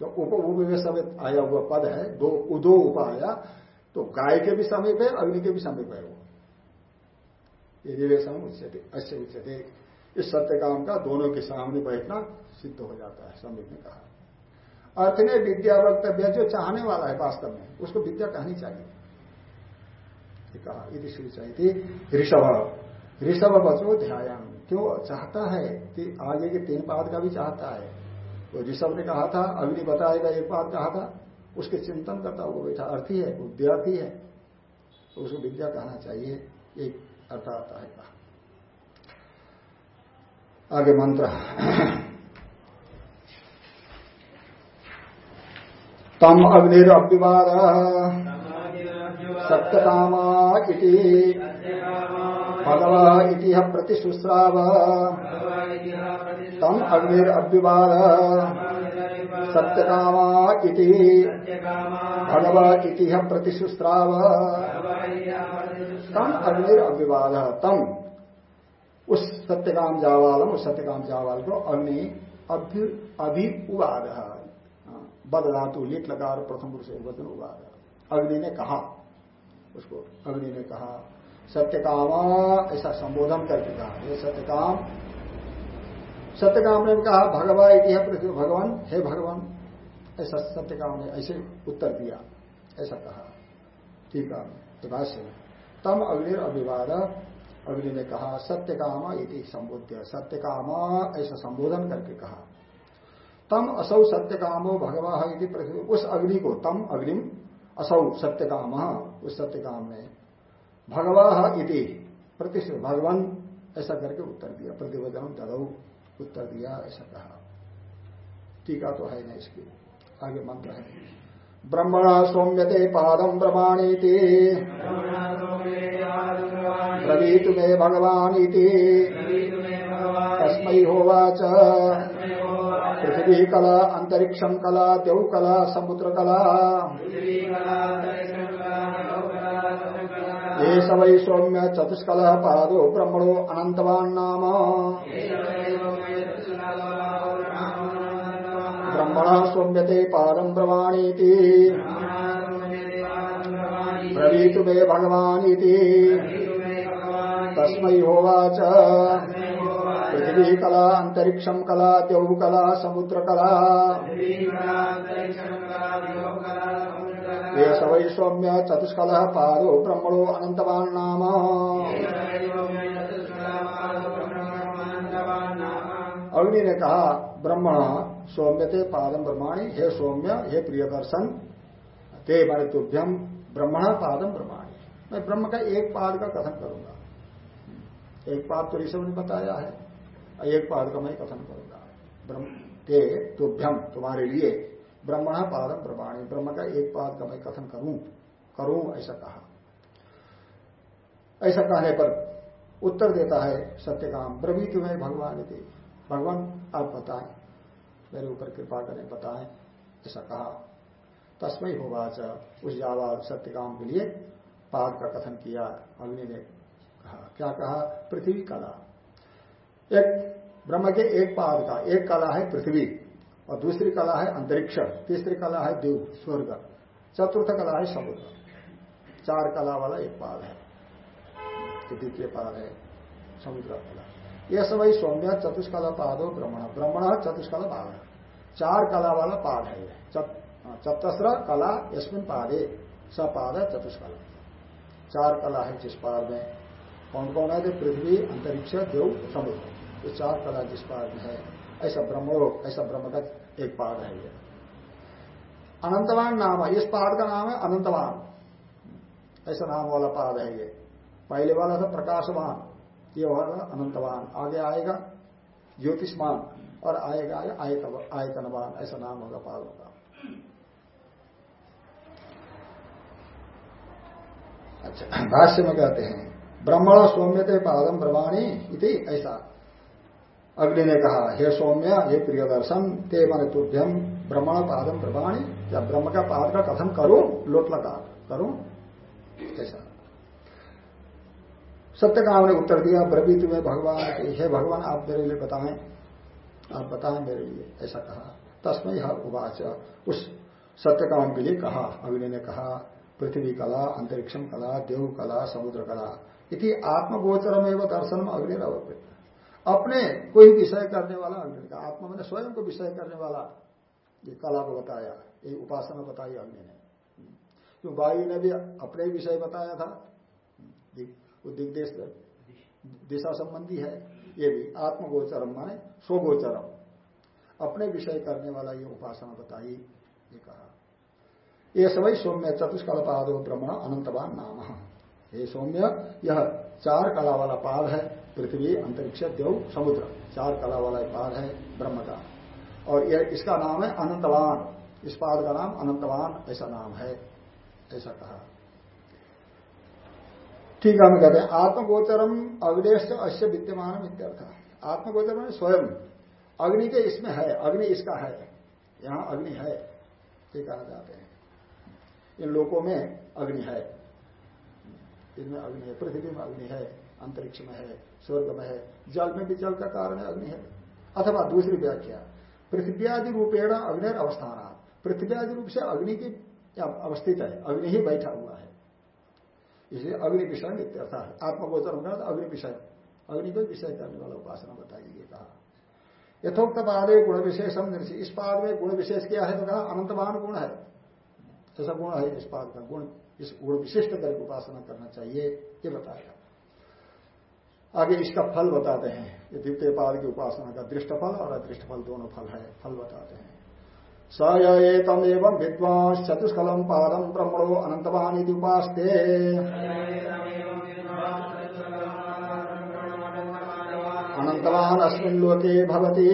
जो उप उपवेश आया हुआ पद है, दो उदो उप आया। तो गाय के भी समीप है, अग्नि के भी समीप है वो। ये निवेशन उच्चते अश्य उच्चते। इस सत्य काम का दोनों के सामने बैठना सिद्ध हो जाता है, समीप ने कहा। अर्थ ने विद्या वक्तव्य जो चाहने वाला है वास्तव में, उसको विद्या कहनी चाहिए। कहा यदि सूचाई थी। ऋषभ ऋषभ बचो ध्यान क्यों चाहता है कि आगे के तीन पाद का भी चाहता है? तो ऋषभ ने कहा था, अग्नि बताएगा, एक बात कहा था। उसके चिंतन करता वो बैठा, अर्थी है विद्यार्थी है। तो उसको विद्या कहना चाहिए एक अर्थ आता है कहा आगे मंत्र। तम अग्निर अव्यवाद सत्यकामा इति। भगवा इति प्रतिशुश्राव। तम अग्निर अव्यवाद सत्यकामा इति। भगव इति प्रतिशुस्राव तम अग्निर तम। उस सत्यकाम जावालम उस सत्यकाम जावाल को अग्नि अभि अभि उवाद बद धातु लिट लगा प्रथम पुरुष एक वचन उवाद अग्नि ने कहा, उसको अग्नि ने कहा, सत्यकामा, ऐसा संबोधन करके कहा ये सत्यकाम। सत्यकाम ने कहा, भगवा इतिहा पृथ्वी, भगवान, हे भगवान। ऐसा सत्यकाम ने ऐसे उत्तर दिया, ऐसा कहा। ठीक है भाष्य तम अग्नि अभिवाद अग्नि ने कहा, सत्यकामा इति संबोध्य सत्यकामा ऐसा संबोधन करके कहा। तम असौ सत्यकामो भगवा इति पृथ्वी उस अग्नि को तम अग्निम असौ सत्यकाम। उस सत्यकाम ने भगवा इति प्रतिष्ठित भगवान ऐसा करके उत्तर दिया। प्रतिवचन ददौ उत्तर दिया ऐसा कहा। टीका तो है ना इसकी। आगे मंत्र है। ब्रह्मण सौम्यते पादम प्रमाणीति ब्रवीतु मे भगवान तस्म होवाच। पृथ्वी कला अंतरिक्षम कला देव कला समुद्र कला ये वै सौम्य चतुष्कल पादो ब्रह्मणो अनंतवान नाम ब्रह्मण सौम्यते पारम ब्रवाणीति ब्रवीतु मे भगवानीति तस्मै होवाच पृथ्वी कला अंतरिक्षम कला देव कला समुद्र कला ये सवै सौम्य चतुष्कल, पादो ब्रह्मणो अनंतवान अग्नि ने कहा ब्रह्मण सौम्य ते पादम ब्रह्माणी, हे सौम्य, हे प्रिय दर्शन ते मारे तुभ्यम ब्रह्मण पादम ब्रह्माणी। मैं ब्रह्म का एक पाद का कथन करूँगा। एक पाद तो ऋषभ ने बताया है। एक पाद का मैं कथन करूँगा। ब्रह्म, ते तुभ्यम, तुम्हारे लिए। ब्रह्मण पादम प्रमाणी। ब्रह्म का एक पाद का मैं कथन करूँ करूँ ऐसा कहा। ऐसा कहने पर उत्तर देता है सत्यकाम। ब्रवी तुम्हें भगवान थी भगवान, आप बताएँ। मेरे ऊपर कृपा करें, बताएँ। ऐसा कहा। तस्मय होगा उस जावा सत्यकाम के लिए पाद का कथन किया। अग्नि ने कहा। क्या कहा? पृथ्वी कला। एक ब्रह्म के एक पाद का, एक कला है पृथ्वी, और दूसरी कला है अंतरिक्ष, तीसरी कला है देव, स्वर्ग, चतुर्थ कला है समुद्र। चार कला वाला एक पाद है द्वितीय पाद है, समुद्र कला यह सब ही सौम्य चतुष्कला पाद हो ब्रह्मण। ब्रह्मण चतुष्कला पाद है। चार कला वाला पाद है चतस्र कला यशमिन पादे सपाद है चतुष्कला। चार कला है जिस पाद में। कौन कौन है पृथ्वी, अंतरिक्ष, देव, समुद्र। ये चार कला जिस पाद में है। ऐसा ब्रह्मलोक ऐसा ब्रह्म का एक पाद है ये। अनंतवान नाम है। इस पाद का नाम है अनंतवान। ऐसा नाम वाला पाद है ये। पहले वाला था प्रकाशवान, ये वाला अनंतवान। आगे आएगा ज्योतिषमान और आएगा आयतनवान। ऐसा नाम होगा पाद होगा अच्छा भाष्य में कहते हैं ब्रह्मण सौम्यते पादम ब्रह्माणी इति ऐसा। अग्नि ने कहा, हे सौम्य, हे प्रिय दर्शन ते मन तुभ्यम ब्रह्मण पादम प्रमाणी, या ब्रह्म का पाद का कथन करो? लोट लगा करो? ऐसा। सत्यकाम ने उत्तर दिया ब्रवी तुम्हें भगवान हे भगवान, आप मेरे लिए बताएँ, आप बताएँ मेरे लिए, ऐसा कहा। तस्मय उवाच। उस सत्यकाम के लिए कहा, अग्नि ने कहा, पृथ्वी कला, अंतरिक्षम कला, देव कला, समुद्र कला, इति आत्मगोचरम एवं दर्शन में अग्नि अपने कोई विषय करने वाला अग्नि का आत्मा मैंने स्वयं को विषय करने वाला ये कला को बताया, ये उपासना बताई अग्नि ने। क्यों वायु ने भी अपने विषय बताया था? वो दिग्देश दिशा संबंधी है, ये भी आत्मगोचरम माने स्वगोचरम। अपने विषय करने वाला ये उपासना बताई, ये कहा। ये समय सौम्य चतुष्कल पाद ब्रह्मण अनंतवान नाम। ये सौम्य, यह चार कला वाला पाद है। पृथ्वी, अंतरिक्ष, देव, समुद्र। चार कला वाला पाद है, ब्रह्म का। और यह इसका नाम है अनंतवान। इस पाद का नाम अनंतवान, ऐसा नाम है, ऐसा कहा। ठीक है, हम कहते हैं, आत्मगोचरम अग्नेश अश्य विद्यमान इत्यर्थ। आत्मगोचर में स्वयं। अग्नि के इसमें है, अग्नि इसका है। यहाँ अग्नि है, ये कहा जाते हैं। इन लोकों में अग्नि है। इनमें अग्नि है, पृथ्वी में अग्नि है। अंतरिक्ष में है स्वर्ग में है। जल में भी जल का कारण है, अग्नि है। अथवा दूसरी व्याख्या पृथ्वी आदि रूपेण अग्नि अवस्थान पृथ्वी आदि रूप से अग्नि की अवस्थित है, अग्नि ही बैठा हुआ है। इसलिए अग्नि विषय इत्यर्थ है। आत्मगोचर होगा तो अग्नि विषय। अग्नि को विषय करने वाला उपासना बताइए कहा। यथोक्त पादे गुण विशेषम इस पाद में गुण विशेष क्या है? तो कहा अनंतमान गुण है। ऐसा गुण है इस पाद का गुण। इस गुण विशिष्ट करके उपासना करना चाहिए, ये बताएगा आगे इसका फल बताते हैं। ये द्वितीय पाद की उपासना का दृष्ट फल और अदृष्ट फल दोनों फल है फल बताते हैं। स येतम एवं विद्वांस चतुष्कलम पादम ब्रह्मणो अनंतवान उपास्ते। अनंतवान अस्मिन् लोके भवति।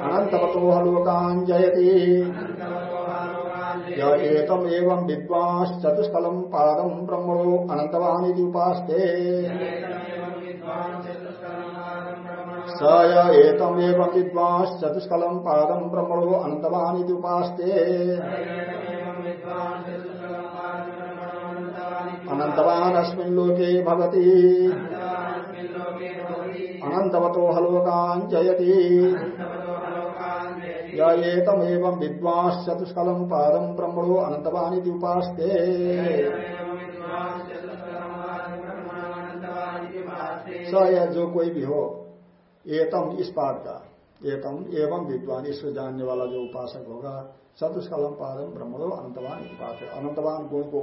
अनंतवतो लोकान् जयति। एतम एवं विद्वांस चतुष्कलम पादम ब्रह्मणो अनंतवान उपास्ते। स एतम एवं विद्वांस चतुष्कलम पादम ब्रह्मणो अनंतवान उपास्ते। अनंतवान लोके भवति। अनंतवतो हलोकान् जयति येतमेव विद्वांस चतुष्कलम पादम ब्रह्मणो अनंतवानी उपास्ते स या जो कोई भी हो, एतम इस पाद का, एतम एवं विद्वान ईश्वर जानने वाला जो उपासक होगा चतुष्कलम पादम ब्रह्मणो अनंतवान उपास अनंतवान गुण को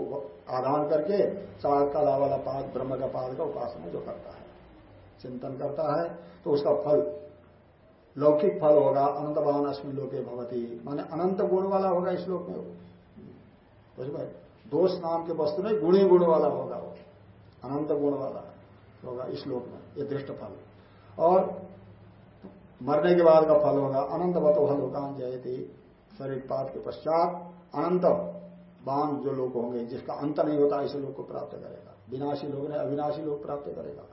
आधान करके चार कला वाला पाद ब्रह्म का पाद का उपासना जो करता है, चिंतन करता है तो उसका फल लौकिक फल होगा अनंतवान अस्मिन लोके भवती। माने अनंत गुण वाला होगा इस लोक में बुझ भाई, दोष नाम के वस्तु में गुणी गुण वाला होगा वो। अनंत गुण वाला होगा इस लोक में, ये दृष्ट फल। और मरने के बाद का फल होगा, अनंत बतो हलोकान जयती। शरीर पात के पश्चात अनंत बान जो लोग होंगे, जिसका अंत नहीं होता ऐसे लोग को प्राप्त करेगा। विनाशी लोग ने अविनाशी लोग प्राप्त करेगा।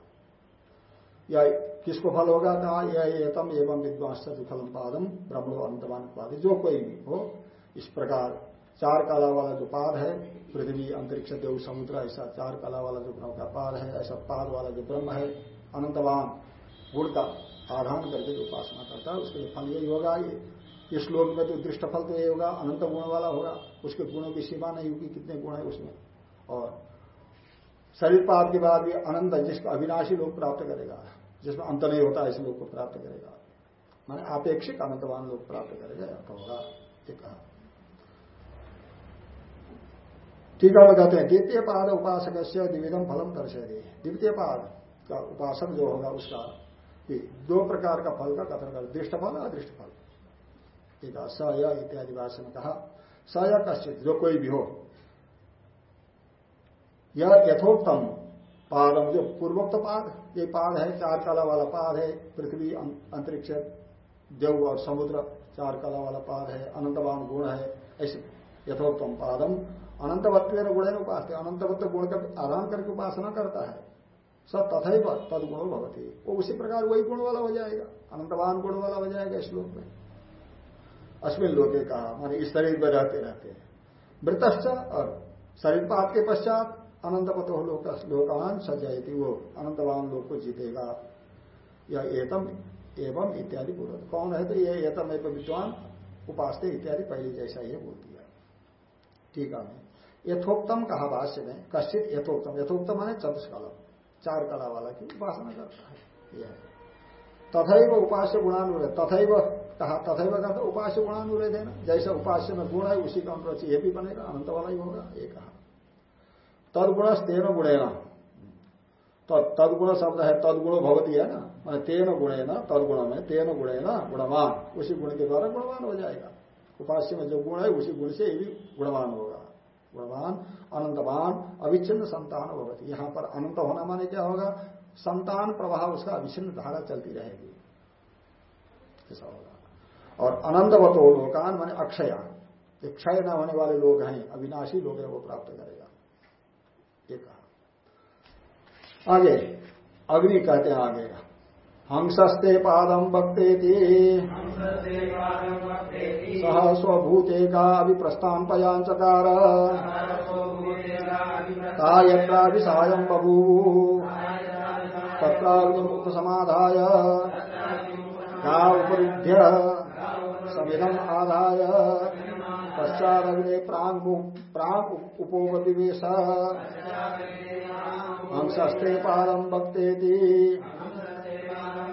या किसको फल होगा? कहा, यह एतम एवं विद्वांस फलम पादम ब्रह्मणो अंतमान पाद जो कोई भी हो, इस प्रकार चार कला वाला जो पाद है, पृथ्वी, अंतरिक्ष, देव, समुद्र, ऐसा चार कला वाला जो ब्रह्म का पाद है, ऐसा पाद वाला जो ब्रह्म है अनंतवान गुण का आधान करके जो उपासना करता है, उसके फल यही होगा। ये इस श्लोक में तो दृष्ट फल तो यही होगा, अनंत गुण वाला होगा। उसके गुणों की सीमा नहीं होगी, कितने गुण है उसमें। और शरीर पाप के बाद भी अनंत जिसको अविनाशी लोग प्राप्त करेगा जिसमें अंत नहीं होता ऐसे लोग को प्राप्त करेगा। माने अपेक्षित अनंतवान लोग प्राप्त करेगा अर्थ होगा कहा। ठीक है कहते हैं, द्वितीय पाद उपासक से द्विविधम फलम दर्शे द्वितीय पाद का उपासक जो होगा, उसका दो प्रकार का फल का कथन कर दृष्ट फल अदृष्ट फल ठीक है, स इत्यादि भाषा में कहा, स, या कश्चित, जो कोई भी हो। यथोक्तम। पादम जो पूर्वोक्त पाद ये पाद है चार कला वाला पाद है पृथ्वी अं, अंतरिक्ष देव और समुद्र चार कला वाला पाद है अनंतवान गुण है ऐसे यथोक्तम पादम। अनंतवत्व गुण है उपास अनंतवत्व गुण का आधान करके उपासना करता है। सब तथा तद गुण भवती। वो उसी प्रकार वही गुण वाला हो जाएगा अनंतवान गुण वाला हो जाएगा इस लोक में। अश्विन लोके कहा माने इस शरीर में रहते रहते हैं। मृतश्च और शरीर पाप के पश्चात अनंत पतो लोक लोकान सजयती वो। अनंतवान लोग को जीतेगा। या एतम, एवं इत्यादि बोल कौन है तो ये एतम एवं विद्वान उपास इत्यादि पहले जैसा ये बोल दिया ठीक है। यथोक्तम कहा भाष्य में, कश्चित यथोक्तम। यथोक्तम है चतुष्कलम। चार कला वाला की उपासना करता है। यह तथैव उपास्य गुणानुर। तथैव कहा, तथैव का तो उपास्य गुणानुरेध है जैसा उपास्य में गुण है, उसी का अनुरोध ये भी बनेगा अनंत वाला ही होगा, ये कहा। तदगुण तेन गुणेना। तो तदगुण शब्द है, तदगुण भवती है ना? मैं तेन गुणे ना तदगुण में तेन गुणे ना गुणवान। उसी गुण के द्वारा गुणवान हो जाएगा। उपास्य में जो गुण है, उसी गुण से भी गुणवान होगा। गुणवान, अनंतवान, अविच्छिन्न संतान होती यहाँ पर अनंत होना माने क्या होगा? संतान प्रभाव उसका अविच्छिन्न धारा चलती रहेगी। ऐसा होगा। और अनंतवतो लोकान माने अक्षया। क्षय न होने वाले लोग हैं, अविनाशी लोग हैं, वो प्राप्त करेगा। ये कहा। आगे अग्नि कहते हैं आगे। हंसस्ते पादम भक्ते थी सह स्वभूतेका अभिप्रस्ताम्पयांचकार तायत्राभिसायम् बभूव। तत्राग्निमुपसमाधाय गा उपरुध्य समिधम् आधाय। पश्चादग्ने प्राङ् उपोपविवेश हंसस्ते पादम् भक्तेति।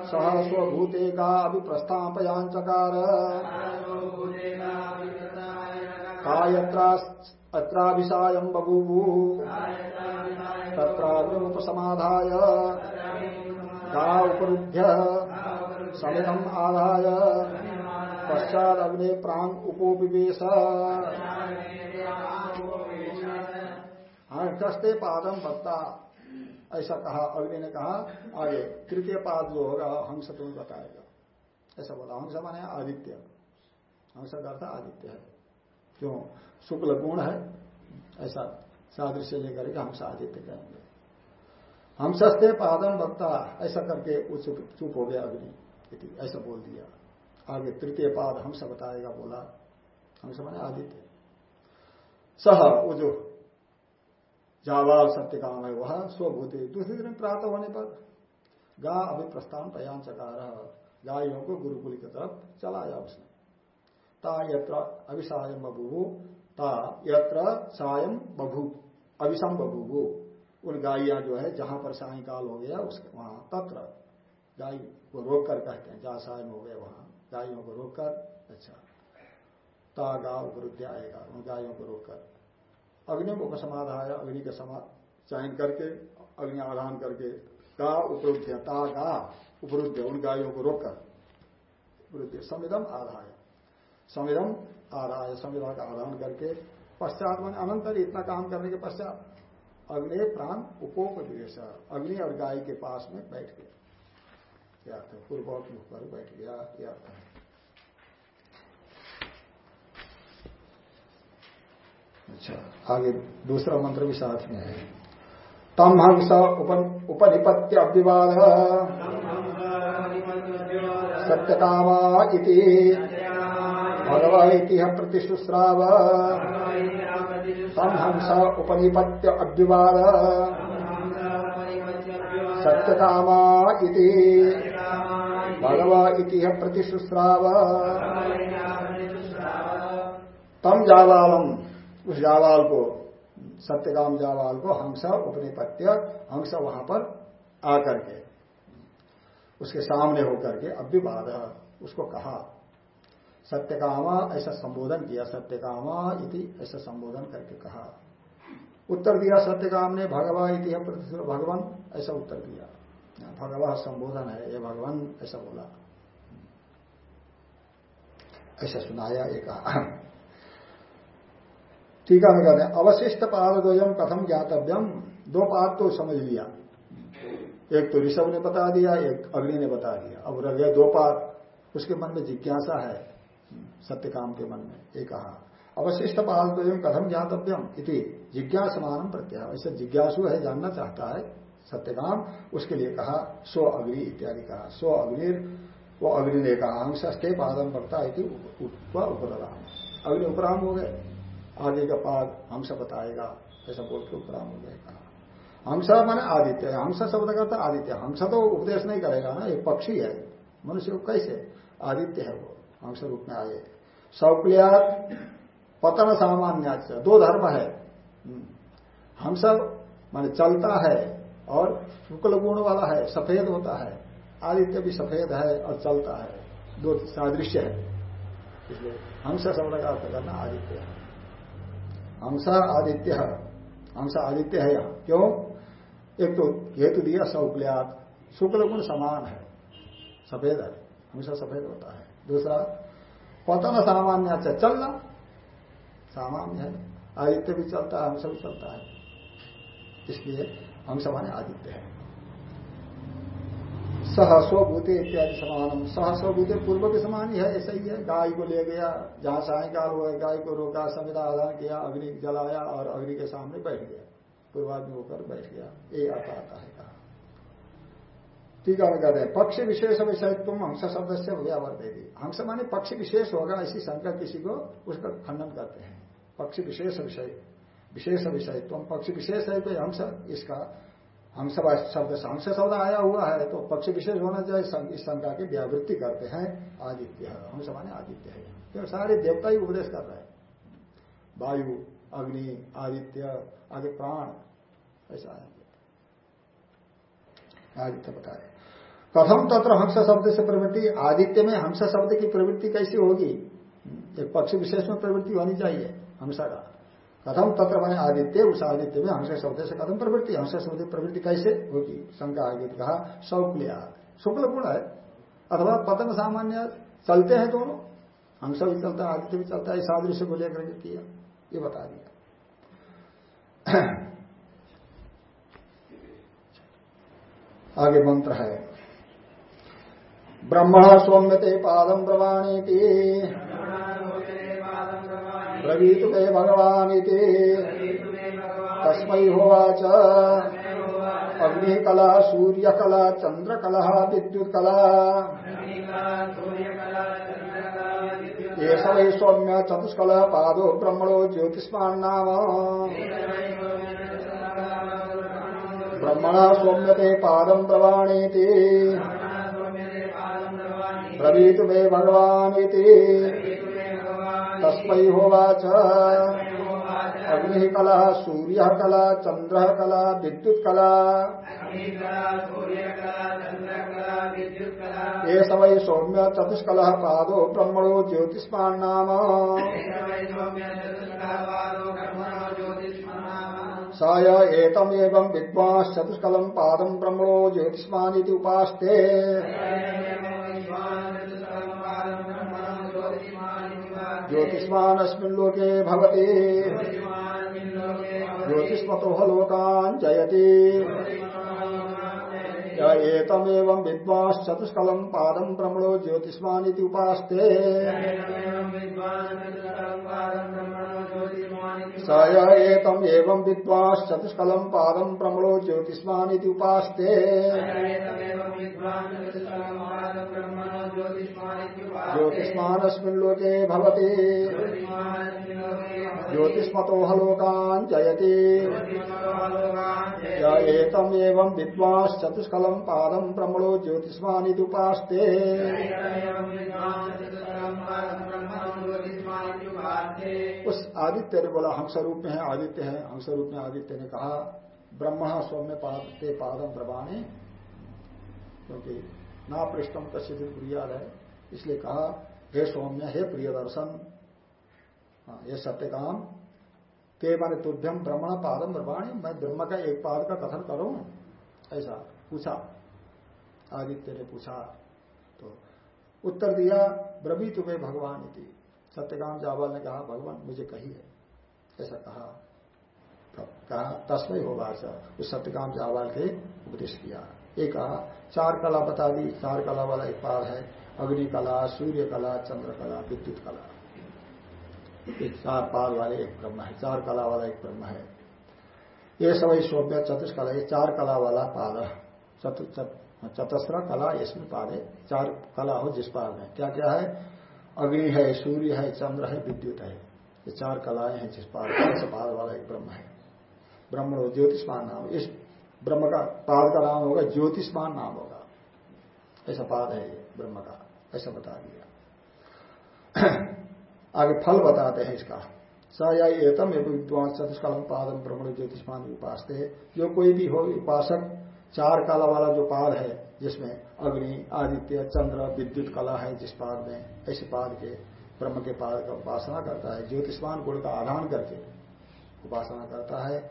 सह स्वभूते का स्वभूतेका अभिप्रस्थापयांचकार अत्राभिसायम् बभूवु। तत्राग्निमुपसमाधाय गा उपरुध्य समिधम् आधाय। पश्चात अग्नि प्राण उपोपिवेश हस्ते पादम भक्ता। ऐसा कहा, अग्नि ने कहा, आगे, तृतीय पाद जो होगा, हंस तुम्हें बताएगा। ऐसा बोला, हंस माने आदित्य। हंस का अर्थ आदित्य है। क्यों? शुक्ल गुण है। ऐसा सादृश्य लेकर के हंस आदित्य कहेंगे। हंसस्ते पादम भक्ता, ऐसा करके चुप हो गया अग्नि। ऐसा बोल दिया। आगे तृतीय पाद हंस बताएगा, बोला हंस माने आदित्य। सह वो जो जावाल सत्य काम है वह स्वभूति, दूसरे दिन प्राप्त होने पर गा अभी प्रस्थान पयान चकार, गायों को गुरुकुल की तरफ़ चलाया उसने। ता यत्र अभिसायम बभू ता यत्र सायम बभू अभिसम बभू उन गायियाँ जो है, जहाँ पर सायकाल हो गया उसके वहाँ तत्र, गाय को रोक कर कहते हैं जहाँ सायम हो गया वहाँ। गायों को रोककर अच्छा ता गा उपरुद्ध आएगा उन गायों को रोककर। अग्नि उपसमाधाय अग्नि का समा, चयन करके, अग्नि आधान करके गा उपरुद्ध ता गा उपरुद्ध उन गायों को रोककर। उपरुद्ध संविधम आधाय। संविधम आधाय संविधा का आधान करके, पश्चात मैंने अनंतर इतना काम करने के पश्चात, अग्नि प्राण उपोपदेश, अग्नि और गाय के पास में बैठ गया क्या अर्थ है? पूर्वोत्मुख पर बैठ गया, क्या अर्थ है? अच्छा आगे दूसरा मंत्र भी साथ में है। तम हंस उपनिपत्य अभिवाद। सत्यकामा इति। भगवती प्रतिशुश्राव। तम हंस उपनिपत्य अभ्युवाद सत्यकामा इति। भगवा इति प्रतिशुश्राव। तम जावालम, उस जावाल को सत्यकाम जावाल को हंस, उपनिपत्य, हंस वहाँ पर आकर के, उसके सामने होकर के अब भी बाधा उसको कहा। सत्यकामा, ऐसा संबोधन किया, सत्यकामा इति ऐसा संबोधन करके कहा। उत्तर दिया सत्यकाम ने, भगवा इति भगवान ऐसा उत्तर दिया। भगवा संबोधन है, ये भगवान ऐसा बोला। ऐसा सुनाया एक टीका में कहते हैं, अवशिष्ट पाद द्वयम कथम ज्ञातव्यम दो पाद तो समझ लिया। एक तो ऋषभ ने बता दिया, एक अग्नि ने बता दिया। अब रह गया दो पाद। उसके मन में जिज्ञासा है सत्यकाम के मन में। एक कहा अवशिष्ट पाद द्वयम कथम ज्ञातव्यम इति जिज्ञासमान प्रत्याह ऐसे जिज्ञासु है, जानना चाहता है। सत्यकाम उसके लिए कहा सो अग्नि इत्यादि कहा। सो अग्नि वो अग्नि ने कहा स्थे पादम पड़ता है कि उपराम अग्नि उपराम हो गए। आगे का पाद हंस बताएगा, ऐसा बोल के उपराम हो गए कहा। हंस माने आदित्य। हंस शब्द का तो आदित्य। हंस तो उपदेश नहीं करेगा ना, एक पक्षी है। मनुष्य को कैसे? आदित्य है वो हंस रूप में आए। सौक्लिया पतन सामान्य दो धर्म है। हम्म। हंस माने चलता है और शुक्ल गुण वाला है, सफ़ेद होता है, आदित्य भी सफ़ेद है और चलता है। दो सादृश्य है। इसलिए हंस शब्द का अर्थ करना आदित्य है। हंस आदित्य है। हंस आदित्य है यहाँ। क्यों? एक तो हेतु दिया सौक्लियात शुक्ल गुण समान है। सफ़ेद है। हमेशा सफ़ेद होता है। दूसरा, पतन सामान्य अच्छा चलना सामान्य है। आदित्य भी चलता है, हंस भी चलता है। इसलिए हंस माने आदित्य है। सह स्वभूते इत्यादि समानम। सह स्वभूते पूर्व के समान ही है, ऐसा ही है। गाय को ले गया, जहाँ सायकाल हुआ, गाय को रोका, संविदा आधार किया, अग्नि जलाया और अग्नि के सामने बैठ गया। पूर्वादमी होकर बैठ गया। ये अर्थ आता है कहा। टीका में कहते हैं, पक्ष विशेष विषयत्व हंस शब्द से व्यावर्तेगी हंस माने पक्ष विशेष होगा, ऐसी शंका किसी को उसका खंडन करते हैं। पक्ष विशेष विषय। विशेष विषयत्व पक्ष विशेष है कोई हंस इसका हंस शब्द हंस शब्द आया हुआ है तो पक्ष विशेष होना चाहिए, इस शंका की व्यावृत्ति करते हैं, आदित्य हंस माने आदित्य है। क्यों सारे देवता ही उपदेश कर रहे हैं। वायु, अग्नि, आदित्य आदि प्राण, ऐसा है। आदित्य बता रहे कथम तत्र हंस शब्द से प्रवृत्ति, आदित्य में हंस शब्द की प्रवृत्ति कैसी होगी? एक पक्ष विशेष में प्रवृत्ति होनी चाहिए, हंसा का। कथम तत्र मैंने आदित्य, उस आदित्य में हंस शब्द से कथम प्रवृत्ति हंस शब्द प्रवृत्ति कैसे होगी? शंका आगे कहा शौक्लिया शुक्ल गुण है। अथवा पतंग सामान्य चलते हैं दोनों। हंस भी चलता है, आदित्य भी चलता है सादृश्य को लेकर के किया। ये बता दिया। आगे मंत्र है। ब्रह्म सौम्यते पादम ब्रवाणी ब्रवीत मे भगवान तस्म होवाच। अग्निकला, सूर्यकला चंद्रकला विद्युत्कला। ये वै सौम्य चतुष्कल, पादो ब्रह्मणो ज्योतिष्मान नाम ब्रह्मणा सौम्यते पादम प्रवाणी ब्रवीतु मे भगवानीति तस्मै होवाच अग्नि कला सूर्य कला चंद्र कला विद्युत कला ये वै सौम्य चतुष्कल पादो ब्रह्मणो ज्योतिष्मान नाम साय एतम एवं विद्वांस चतुष्कलम पादम ब्रह्मणो ज्योतिष्मान उपास्ते। ज्योतिष्मान लोके भवति। ज्योतिष्मतो लोकान जयति एतमेव विद्वांस चतुष्कल पादम प्रमणो ज्योतिष्मान उपास्ते। स एतम एवं विद्वांस चतुष्कलम पादम ब्रह्मणो ज्योतिष्मान उपास्ते। ज्योतिष्मानस्मिन् लोके भवति। ज्योतिष्मतो हलोकान् जयति। एतम एवं विद्वांस चतुष्कलम पादम ब्रह्मणो ज्योतिष्मानिदुपास्ते उस आदित्य ने बोला हम स्वरूप में है आदित्य है। हम स्वरूप में आदित्य ने कहा ब्रह्म सौम्य पादते पादम प्रभाणे क्योंकि ना पृष्ठम कश्य प्रियाद है इसलिए कहा हे सौम्य हे प्रिय दर्शन हाँ, ये सत्य काम ते माने तुभ्यम ब्रह्मण पादम ब्रह्माणी मैं ब्रह्म का एक पाद का कथन करूँ? ऐसा पूछा। आदित्य ने पूछा तो उत्तर दिया ब्रवी तुम्हें भगवान इति। सत्यकाम जावल ने कहा, भगवान, मुझे कही है। ऐसा कहा। कहा, तस्मय होगा उस सत्यकाम जावाल के उपदेश किया। एक कहा, चार कला बता दी। चार कला वाला एक पाद है। अग्नि कला सूर्य कला चंद्र कला विद्युत कला। एक चार पाद वाले एक ब्रह्म है। चार कला वाला एक ब्रह्म है। ये सवई सौभ्य चतुष्कला ये चार कला वाला पाद चतस्र कला, इसमें पाद है। चार कला हो जिस पाद में। क्या क्या है? अग्नि है, सूर्य है, चंद्र है, विद्युत है। ये चार कलाएँ हैं जिस पाद पाद वाला एक ब्रह्म है। ब्रह्म ज्योतिषमान नाम। इस ब्रह्म का, पाद का नाम होगा ज्योतिषमान नाम होगा। ऐसा पाद है ये, ब्रह्म का। ऐसा बता दिया। आगे फल बताते हैं इसका। स या एतम एवं विद्वान चतुष्कालम पादम ब्रह्मण ज्योतिषमान उपासते जो कोई भी हो, उपासक, चार काला वाला जो पाद है, जिसमें अग्नि, आदित्य, चंद्र, विद्युत, कला है जिस पाद में ऐसे पाद के, ब्रह्म के पाद का उपासना करता है। ज्योतिषमान गुण का आधान करके उपासना करता है।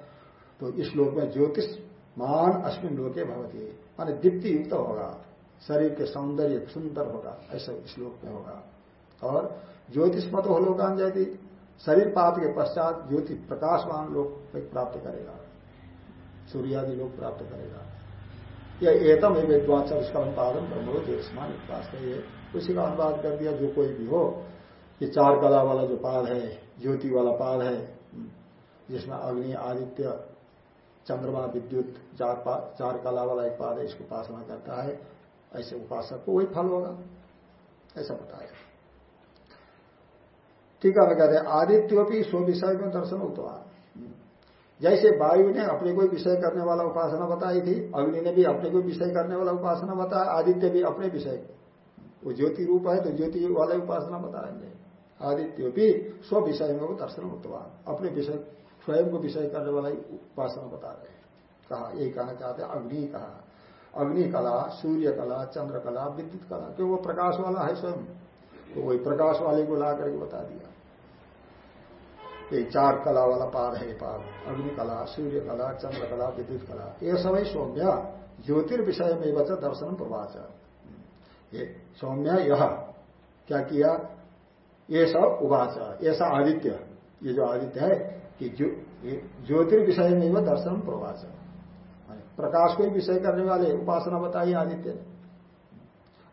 तो इस लोक में ज्योतिषमान अश्विन लोके भवती माने दीप्ति युक्त होगा। शरीर के सौंदर्य सुंदर होगा। ऐसा श्लोक में होगा। और ज्योतिष मत हो लोकान जाति शरीर पाप के पश्चात ज्योति प्रकाशवान लोग प्राप्त करेगा। सूर्यादि लोग प्राप्त करेगा। यह एतम है विद्वान संस्करण पादम ब्रह्मो ज्योतिषमान उपास ये उसी का अनुवाद कर दिया, जो कोई भी हो, ये चार कला वाला जो पाद है, ज्योति वाला पाद है, जिसमें अग्नि, आदित्य, चंद्रमा, विद्युत, चार चार कला वाला एक पाद है, इसको उपासना करता है, ऐसे उपासक को वही फल होगा, ऐसा बताया। ठीक है कहते हैं, आदित्योपी स्व विषय में दर्शन होता जैसे वायु ने अपने कोई विषय करने वाला उपासना बताई थी, अग्नि ने भी अपने को विषय करने वाला उपासना बताया, आदित्य भी अपने विषय वो ज्योति रूप है तो ज्योति वाले उपासना बताएँगे। आदित्य भी स्व विषय में वो दर्शन उत्तवान अपने विषय, स्वयं को विषय करने वाला उपासना बता रहे हैं। कहा यही कहना चाहते अग्नि कहा। अग्नि कला, सूर्य कला, चंद्र कला, विद्युत कला क्यों वो प्रकाश वाला है स्वयं। तो वही प्रकाश वाले को ला करके बता दिया। ये चार कला वाला पार है पार अग्नि कला सूर्य कला चंद्र कला विद्युत कला ये समय सौम्य ज्योतिर्विषय में बचा दर्शन प्रवाच। ये सौम्य यह क्या किया? ये सब उवाच। ऐसा आदित्य। ये जो आदित्य है कि ज्योतिर्विषय में वह दर्शन प्रवाच। प्रकाश को ही विषय करने वाले उपासना बताइए आदित्य।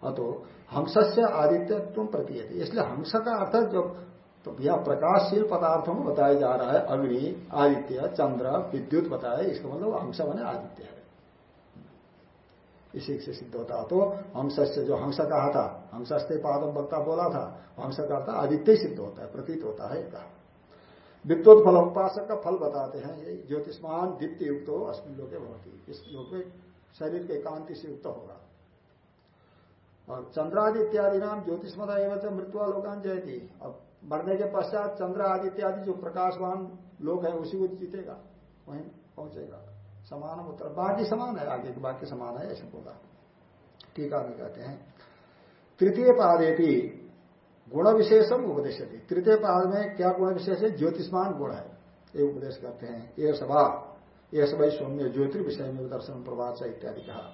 ने तो हंस से आदित्य तुम प्रतीय इसलिए हंस का अर्थ जो तो यह प्रकाशशील पदार्थों में बताया जा रहा है, अग्नि, आदित्य, चंद्र, विद्युत बताया, इसका मतलब हंस बने आदित्य है। इसी से सिद्ध होता। तो हंस से जो हंस कहा था, हंसस्ते पादम वक्ता बोला था, हंस का अर्थ आदित्य सिद्ध होता है, प्रतीत होता है कहा विद्युत फल उपासक का फल बताते हैं, ये ज्योतिष्मान दीप्ति युक्त हो अस्मिन लोके भवती। इस लोक में शरीर के कांति से युक्त होगा। और चंद्रादि इत्यादि नाम ज्योतिषमता एवं मृत्यु लोकान जयती। अब मरने के पश्चात चंद्र आदि इत्यादि जो प्रकाशवान लोग हैं, उसी को जीतेगा। वहीं पहुंचेगा। समान उत्तर। बाकी समान है, आगे बाकी समान है, ऐसे बोला। टीका में कहते हैं। तृतीय पादे भी गुण विशेषम उपदेश तृतीय पाद में क्या गुण विशेष है? ज्योतिषमान गुण है। ये उपदेश करते हैं। ये सभा ये सभा सौम्य ज्योतिर्विषय में दर्शन प्रभाष इत्यादि कहा।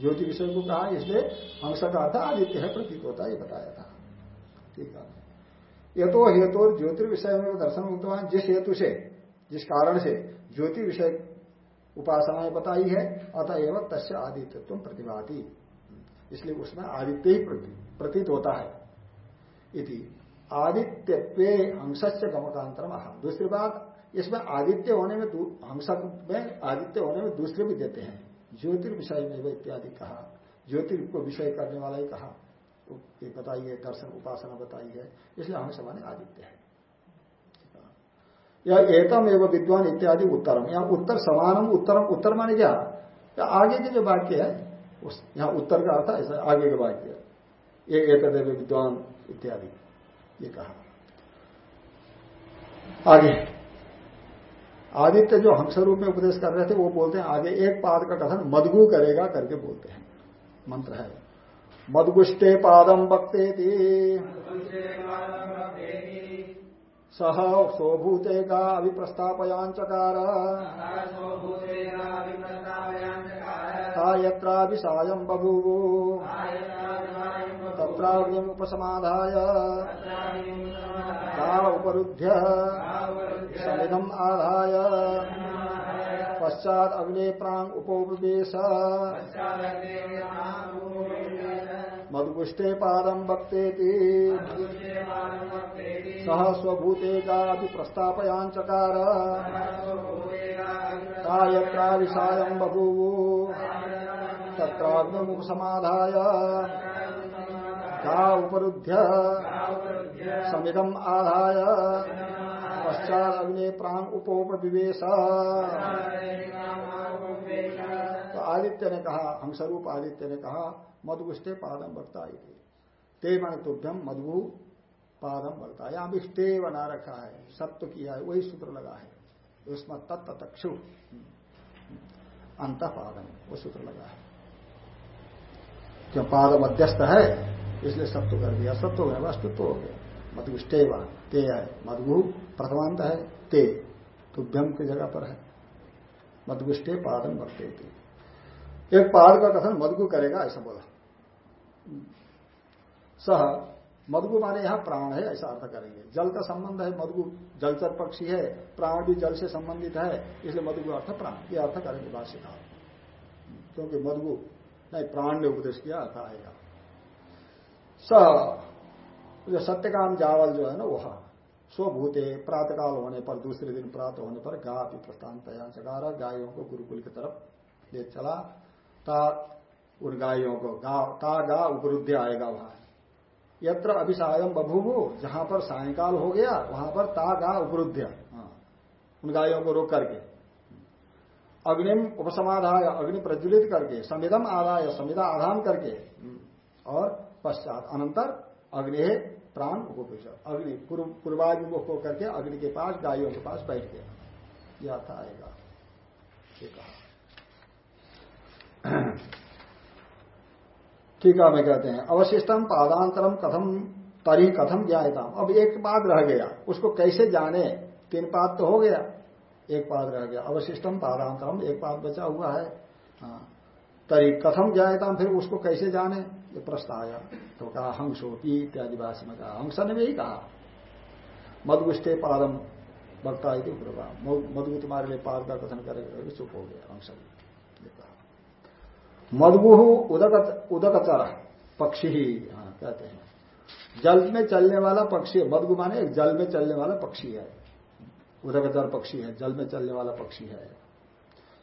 ज्योति विषय को कहा, इसलिए हंस का अर्थ आदित्य है प्रतीक होता ये बताया था। ठीक है। ये तो हेतु ज्योतिर्विषय में दर्शन उक्तवान। जिस हेतु से, जिस कारण से ज्योति विषय उपासनाएँ बताई है अतएव तस्य आदित्य तुम प्रतिभाती। इसलिए उसमें आदित्य ही प्रतीत होता है। इति। आदित्यत्व हंसस्य गमकांतर दूसरी बात, इसमें आदित्य होने में हंस में आदित्य होने में दूसरे भी देते हैं। ज्योतिर्विषय में इत्यादि कहा। ज्योतिर को विषय करने वाला ही कहा। ये बताइए, दर्शन, उपासना बताई है, इसलिए हमें समाने आदित्य है। यह एकम एवं विद्वान इत्यादि उत्तरम। यहाँ उत्तर समानम, उत्तरम, उत्तर माने क्या? या आगे के जो वाक्य है, उस, यहाँ उत्तर का अर्थ ऐसा आगे के वाक्य ये एक विद्वान इत्यादि, ये कहा। आगे। आदित्य जो हंस रूप में उपदेश कर रहे थे, वो बोलते हैं, आगे एक पाद का कथन मदगु करेगा करके बोलते हैं। मंत्र है। मदगुष्टे पादम वक्ते सह सोभूते का अभिप्रस्तापयांचकार यत्राभिसायम बभूवो। तत्राग्निमुपसमाधाय ता उपरुध्य समिधम आधाय। पश्चात अग्नि प्रांग उपोपवेश। मधुपुष्टे पादम वक्ते सह स्वभूते का प्रस्तापयांचकार बभूव। बभूवु तत्राग्निमुपसमाधाय का उपरुध्य। समिधम आधाय। पश्चात अग्नि प्राण उपोपविवेश। तो आदित्य ने कहा हम स्वरूप आदित्य ने कहा मधुगुष्टे पादम वक्ता ते मन तुभ्यम मधु पादम वक्ता। यहाँ भी स्टे बना रखा है सत्य किया है, वही सूत्र लगा है। उसमें तत्तक्षु अंत पादम वो सूत्र लगा है। जो पाद मध्यस्थ है, इसलिए सत्व कर दिया। सत्व हो गया वस्तुत्व हो गया। मधुष्टे ते है मधु प्रथमांत है, ते तुभ्यम की जगह पर है। मधुष्टे पादम भक्ते एक पाद का कथन मधु करेगा, ऐसा बोला। सह, मधु माने यहाँ प्राण है, ऐसा अर्थ करेंगे। जल का संबंध है मधु जलचर पक्षी है, प्राण भी जल से संबंधित है, इसलिए मधु अर्थ प्राण, ये अर्थ करेंगे भाष्यकार क्योंकि मधु, नहीं, प्राण ने उपदेश किया अर्थ आएगा। स जो सत्यकाम जावल जो है ना वह स्वभूते प्रातकाल होने पर दूसरे दिन प्रात होने पर गा भी प्रस्थान तया चकारा गायों को गुरुकुल की तरफ़ ले चला। ता उन गायों को गा ता गा उपरुद्ध आएगा वहाँ। यत्र अभिसायम बभुभु जहाँ पर सायकाल हो गया वहाँ पर ता गा उपरुद्ध हाँ, उन गायों को रोक करके। अग्निम उपसमाधाय अग्नि प्रज्वलित करके समिदम आदाय समिधा आधान करके और पश्चात अनंतर अग्नि प्राण उपविश। अग्नि पूर्वाभिमुख होकर के अग्नि के पास, गायों के पास बैठ गया। यह था आएगा। ठीक है मैं कहते हैं अवशिष्टम पादांतरम कथम तरी कथम ज्ञाता अब एक पाद रह गया, उसको कैसे जाने? तीन पाद तो हो गया। एक पाद रह गया। अवशिष्टम पादांतरम एक पाद बचा हुआ है। हाँ। तरी कथम ज्ञाता फिर उसको कैसे जाने? ये प्रश्न आया। तो कहा हंसोपी इत्यादि भाषा में कहा, हंस ने भी कहा। मधुष्टे पादम वक्ता है पूर्वा मधु तुम्हारे लिए पाद का कथन करेगा चुप हो गया, हंस मधुगु उदक उदकचर पक्षी ही हाँ कहते हैं। जल में चलने वाला पक्षी, मधुगु माने जल में चलने वाला पक्षी है। उदकचर पक्षी है, जल में चलने वाला पक्षी है।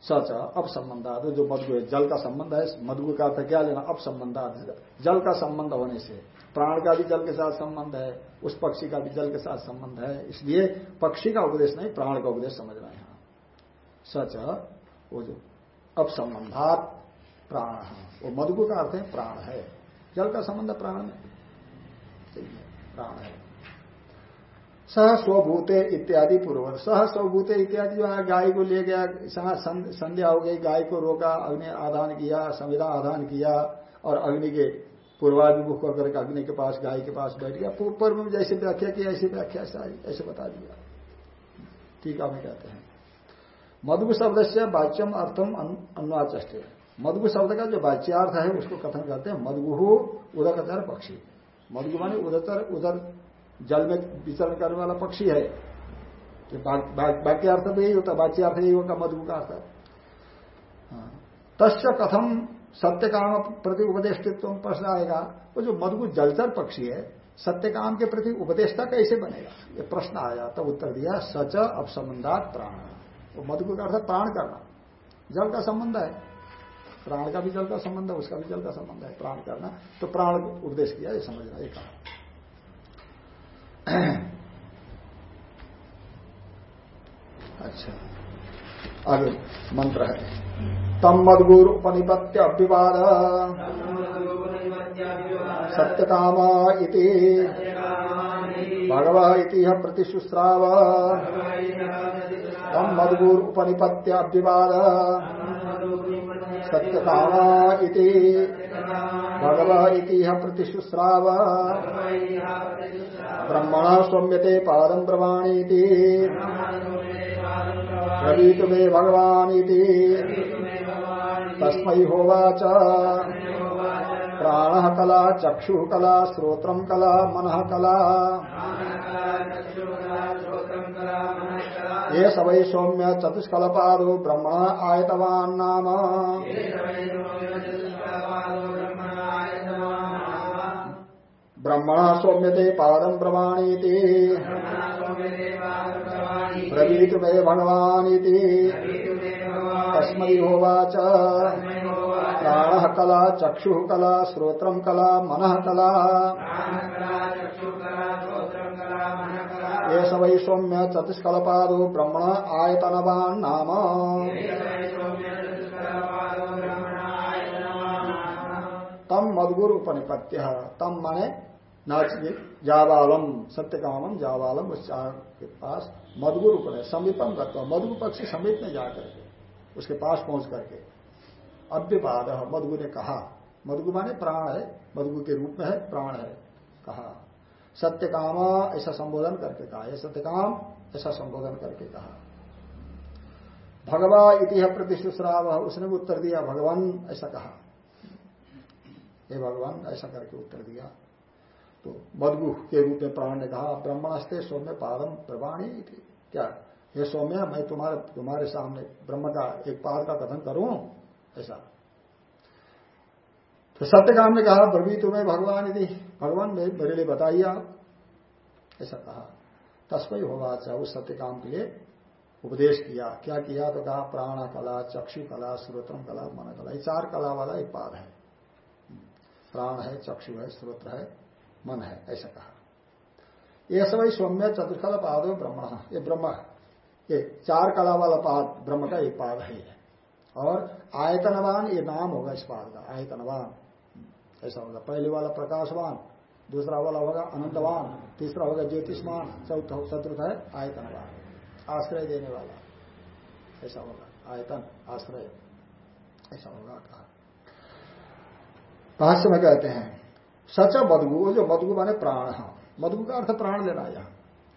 सच अब संबंधात जो मधु है, जल का संबंध है, मधु का अर्थ क्या लेना? अब संबंधात जल का संबंध होने से। प्राण का भी जल के साथ संबंध है, उस पक्षी का भी जल के साथ संबंध है, इसलिए पक्षी का उपदेश नहीं, प्राण का उपदेश समझ रहे हैं। सच, वो जो अब संबंधात प्राण वो मधु का अर्थ है प्राण है। जल का संबंध प्राण में। प्राण है। सह स्वभूते इत्यादि पूर्व सह स्वभूते इत्यादि जो है, गाय को ले गया संध्या हो गई, गाय को रोका, अग्नि आधान किया संविधा आधान किया, और अग्नि के पूर्वाभिमुख होकर अग्नि के पास, गाय के पास बैठ गया। पूर्व में जैसे व्याख्या की, ऐसी व्याख्या सारी, ऐसे बता दिया। ठीक है कहते हैं। मधुगु शब्द से वाच्यम अर्थम अन्वाचे मधुगु शब्द का जो वाच्यार्थ है, उसको कथन करते हैं। मधुगु उदकतर पक्षी। मधुगु माने उदतर, उदर जल में विचरण करने वाला पक्षी है। बाकी अर्थ तो यही होता बाकी अर्थ यही होगा, मधु का अर्थ। हाँ। तस्य कथम सत्य काम प्रति उपदेष्टित्व प्रश्न आएगा, वो जो मधु जलचर पक्षी है सत्य काम के प्रति उपदेष्टा कैसे बनेगा? ये प्रश्न आया, तब उत्तर दिया, सच अब संबंधात प्राण। वो मधु का अर्थ प्राण करना। जल का संबंध है। प्राण का भी जल का संबंध है, उसका भी जल का संबंध है। प्राण करना। तो प्राण उपदेश किया, ये समझना, ये कहा। अच्छा। आगे मंत्र है। तम मदगुरु पनीपत्य अभ्युवाद सत्यकामा इति। भगव इति प्रतिशुश्राव। तम मदगुरु उपनिपत्य अभ्युवाद सत्यकामा इति। भगव इति प्रतिशुश्राव। ब्रह्मण सौम्यते पादम प्रवाणी रवीतु मे भगवान तस्म होवाच प्राण कला चक्षु कला श्रोत्र कला, मन कला। ये सवै सौम्य चतुष्कलपादो ब्रह्मण आयतवान् ब्रह्मण सौम्यते पादम प्रमाणीति। ब्रवीत मे भगवानीति तस्मै होवाच। प्राण कला, चक्षु कला, श्रोत्र कला, मन कला। ये वै सौम्य चतुष्कलपादो ब्रह्मण आयतनवान् तम मदगुरु उपनिपत्य तम माने जावालम सत्य कामम जावालम उस के पास मधुगुर उपनय समीपम करता मधुगु पक्षी समीप में जाकर के उसके पास पहुँच करके। अभ्यपाद मधुगु ने कहा, मधुगु माने प्राण है, मधुगु के रूप में है, प्राण है, कहा। सत्य काम ऐसा संबोधन करके कहा, यह सत्य काम ऐसा संबोधन करके कहा। भगवा इति प्रतिश्रुश्राव उसने उत्तर दिया, भगवान, ऐसा कहा। हे भगवान, ऐसा करके उत्तर दिया। तो मदगु के रूप में प्राण ने कहा, ब्रह्मास्ते सौम्य पादम प्रवाणी क्या? ये सौम्य, मैं तुम्हारे तुम्हारे सामने ब्रह्म का एक पाद का कथन करूँ? ऐसा। तो सत्यकाम ने कहा प्रभु तुम्हें भगवान यदि, भगवान मेरे लिए बताइए आप। ऐसा कहा। तस्मय होगा चाहे उस सत्य काम के लिए उपदेश किया। क्या किया? तो कहा, प्राण कला, चक्षु कला श्रोत्रम कला, मन कला, ये चार कला वाला एक पाद है। प्राण है, चक्षु है श्रोत्र है, मन है, ऐसा कहा। यह सब सौम्य चतुर्कल पाद ब्रह्म। ये ब्रह्म ये चार कला वाला पाद, ब्रह्म का एक पाद है और आयतनवान, ये नाम होगा इस पाद का, आयतनवान। ऐसा होगा। पहले वाला प्रकाशवान, दूसरा वाला होगा अनंतवान, तीसरा होगा ज्योतिषमान चौथा चतुर्थ है आयतनवान। आश्रय देने वाला। ऐसा होगा। आयतन, आश्रय। ऐसा होगा कहा। भाष्य में कहते हैं, सच मधु जो मधु माने प्राण, है। मधु का अर्थ प्राण लेना यह।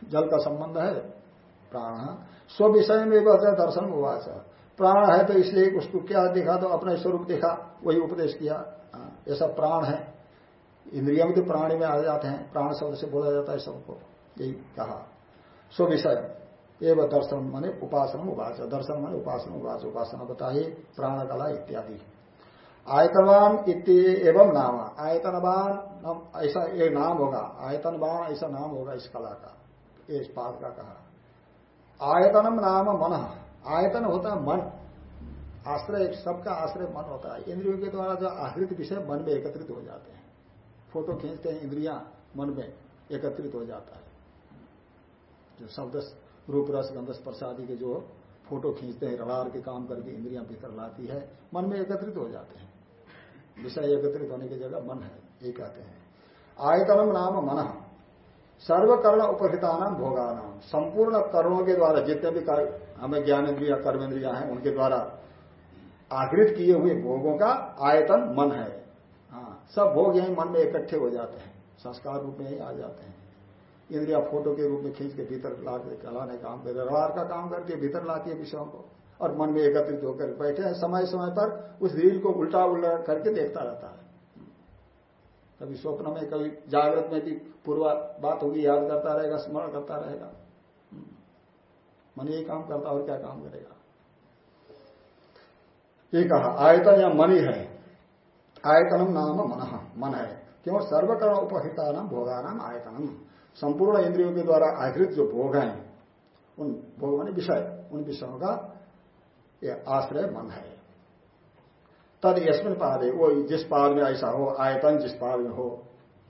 जल का संबंध है। प्राण स्व विषय में दर्शन हुआ प्राण है तो इसलिए उसको क्या देखा तो अपना स्वरूप देखा, वही उपदेश किया। ऐसा प्राण है। इंद्रिया में तो प्राणी में आ जाते हैं, प्राण शब्द से बोला जाता है सबको, यही कहा। स्व विषय, एवं दर्शन माने उपासना उपास दर्शन माने उपासना उपास उपासना बताइए प्राण कला इत्यादि। आयतनवान एवं नाम। आयतनवान ऐसा एक नाम होगा। आयतनवान ऐसा नाम होगा इस कला का, इस पाद का कहा। आयतनम नाम मन। आयतन होता है मन। आश्रय, सबका आश्रय मन होता है। इंद्रियों के द्वारा जो आहृत विषय मन में एकत्रित हो जाते हैं। फ़ोटो खींचते हैं, इंद्रिया मन में एकत्रित हो जाता है। जो शब्द, रूप, रस गंधस प्रसादी के जो फ़ोटो खींचते हैं, रड़ार के काम करके इंद्रियाँ भीतर लाती है, मन में एकत्रित हो जाते हैं। विषय एकत्रित होने की जगह मन है, ये कहते हैं। आयतनम नाम मन। सर्वकर्ण उपहिता नाम भोगा संपूर्ण कर्णों के द्वारा जितने भी हमें ज्ञान इंद्रिया कर्म इंद्रिया हैं, उनके द्वारा आकृत किए हुए भोगों का आयतन मन है। हाँ सब भोग यही मन में इकट्ठे हो जाते हैं। संस्कार रूप में ही आ जाते हैं। इंद्रिया फ़ोटो के रूप में खींच के भीतर ला के लाने काम, व्यवहार का काम करती है भीतर लाती है विषयों को। और मन में एकत्रित होकर बैठे हैं समय समय पर, उस रील को उल्टा उल्टा करके देखता रहता है। कभी स्वप्न में, कभी जागृत में भी पूर्व बात होगी, याद करता रहेगा, स्मरण करता रहेगा। मन यही काम करता और क्या काम करेगा? ये कहा, आयतन या मनी है। आयतनम नाम मन मन है। क्यों? सर्वकर्ण उपहिता नाम भोगा नाम आयतनम संपूर्ण इंद्रियों के द्वारा आकृत जो भोग हैं, उन भोग विषय, उन विषयों का ये आश्रय मन है। तद यशमिन पाद, वो जिस पाद में ऐसा हो, आयतन जिस पाद में हो।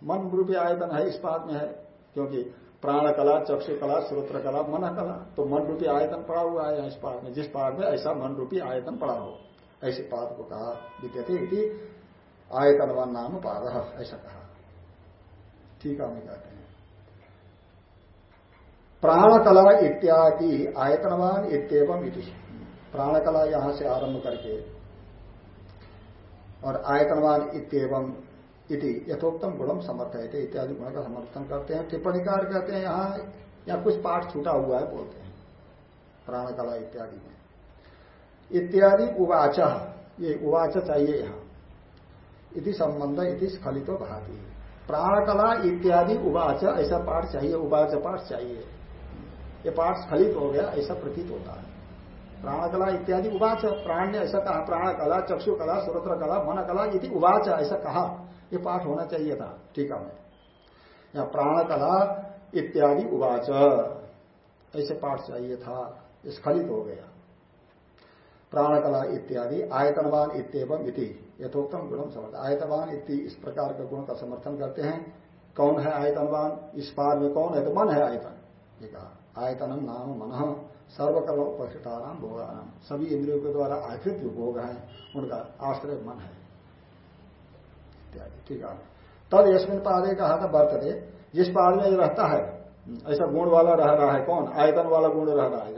मन रूपी आयतन है, इस पाद में है, क्योंकि प्राण कला चक्षु कला श्रोत्र कला मन कला तो मन रूपी आयतन पड़ा हुआ है इस पाद में। जिस पाद में ऐसा मन रूपी आयतन पड़ा हो, ऐसे पाद को कहा विद्यते आयतनवान नाम पाद, ऐसा कहा। ठीक है मैं कहते हैं। प्राणकला इत्यादि, आयतनवान इतम इति। प्राणकला यहाँ से आरंभ करके और आयतनवान इतम इति यथोक्तम गुणम समर्थयते इत्यादि गुण का समर्थन करते हैं। टिप्पणीकार कहते हैं, यहाँ या कुछ पाठ छूटा हुआ है, बोलते हैं। प्राणकला इत्यादि में। इत्यादि उवाच, ये उवाच चाहिए यहाँ। इति संबंध, इति स्खलितो भाती। प्राणकला इत्यादि उवाच, ऐसा पाठ चाहिए, उवाच पाठ चाहिए। ये पाठ स्खलित हो गया, ऐसा प्रतीत होता है। प्राणकला इत्यादि उवाच प्राण ने ऐसा कहा प्राण कला चक्षु कला सुरत्र कला मन कला यदि उवाच ऐसा कहा। ये पाठ होना चाहिए था, ठीक है। या प्राण कला इत्यादि उवाच, ऐसे पाठ चाहिए था स्खलित हो गया। प्राण कला इत्यादि, आयतनवान इतम इति, यथोक्तम गुणम समर्थ। आयतवान इति इस प्रकार के गुण का समर्थन करते हैं। कौन है आयतनवान? इस पार में कौन है? तो मन है आयतन। ये कहा, आयतनम नाम मन। सर्वकर्म उपस्थिता नाम भोगानाम सभी इंद्रियों के द्वारा आकृत जो भोग है, उनका आश्रय मन है। ठीक है। तद यशमिन पादे कहा था बर्तदे जिस पाद में रहता है, ऐसा गुण वाला रह रहा है कौन? आयतन वाला गुण रह रहा है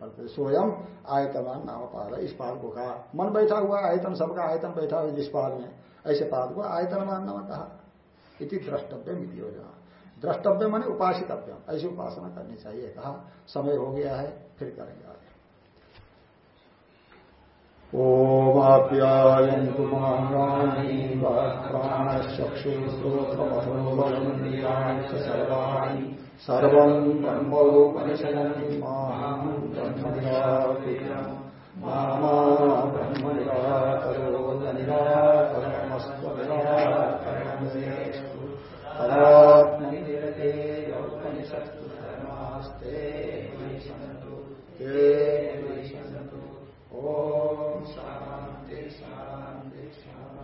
बर्तदे स्वयं आयतमान नाम पाद इस पाद को कहा। मन बैठा हुआ आयतन, सबका आयतन बैठा हुआ जिस पाद में। ऐसे पाद को आयतनमान नाम कहा। इति द्रष्टव्य मिली योजना। द्रष्टव्य माने उपासितव्य ऐसी उपासना करनी चाहिए। कहा, समय हो गया है, फिर करेंगे आगे। ओमाप्यायन्तु सत्कर्मास्ते सन्तु ते मयि सन्तु ॐ शान्ति शान्ति शान्ति।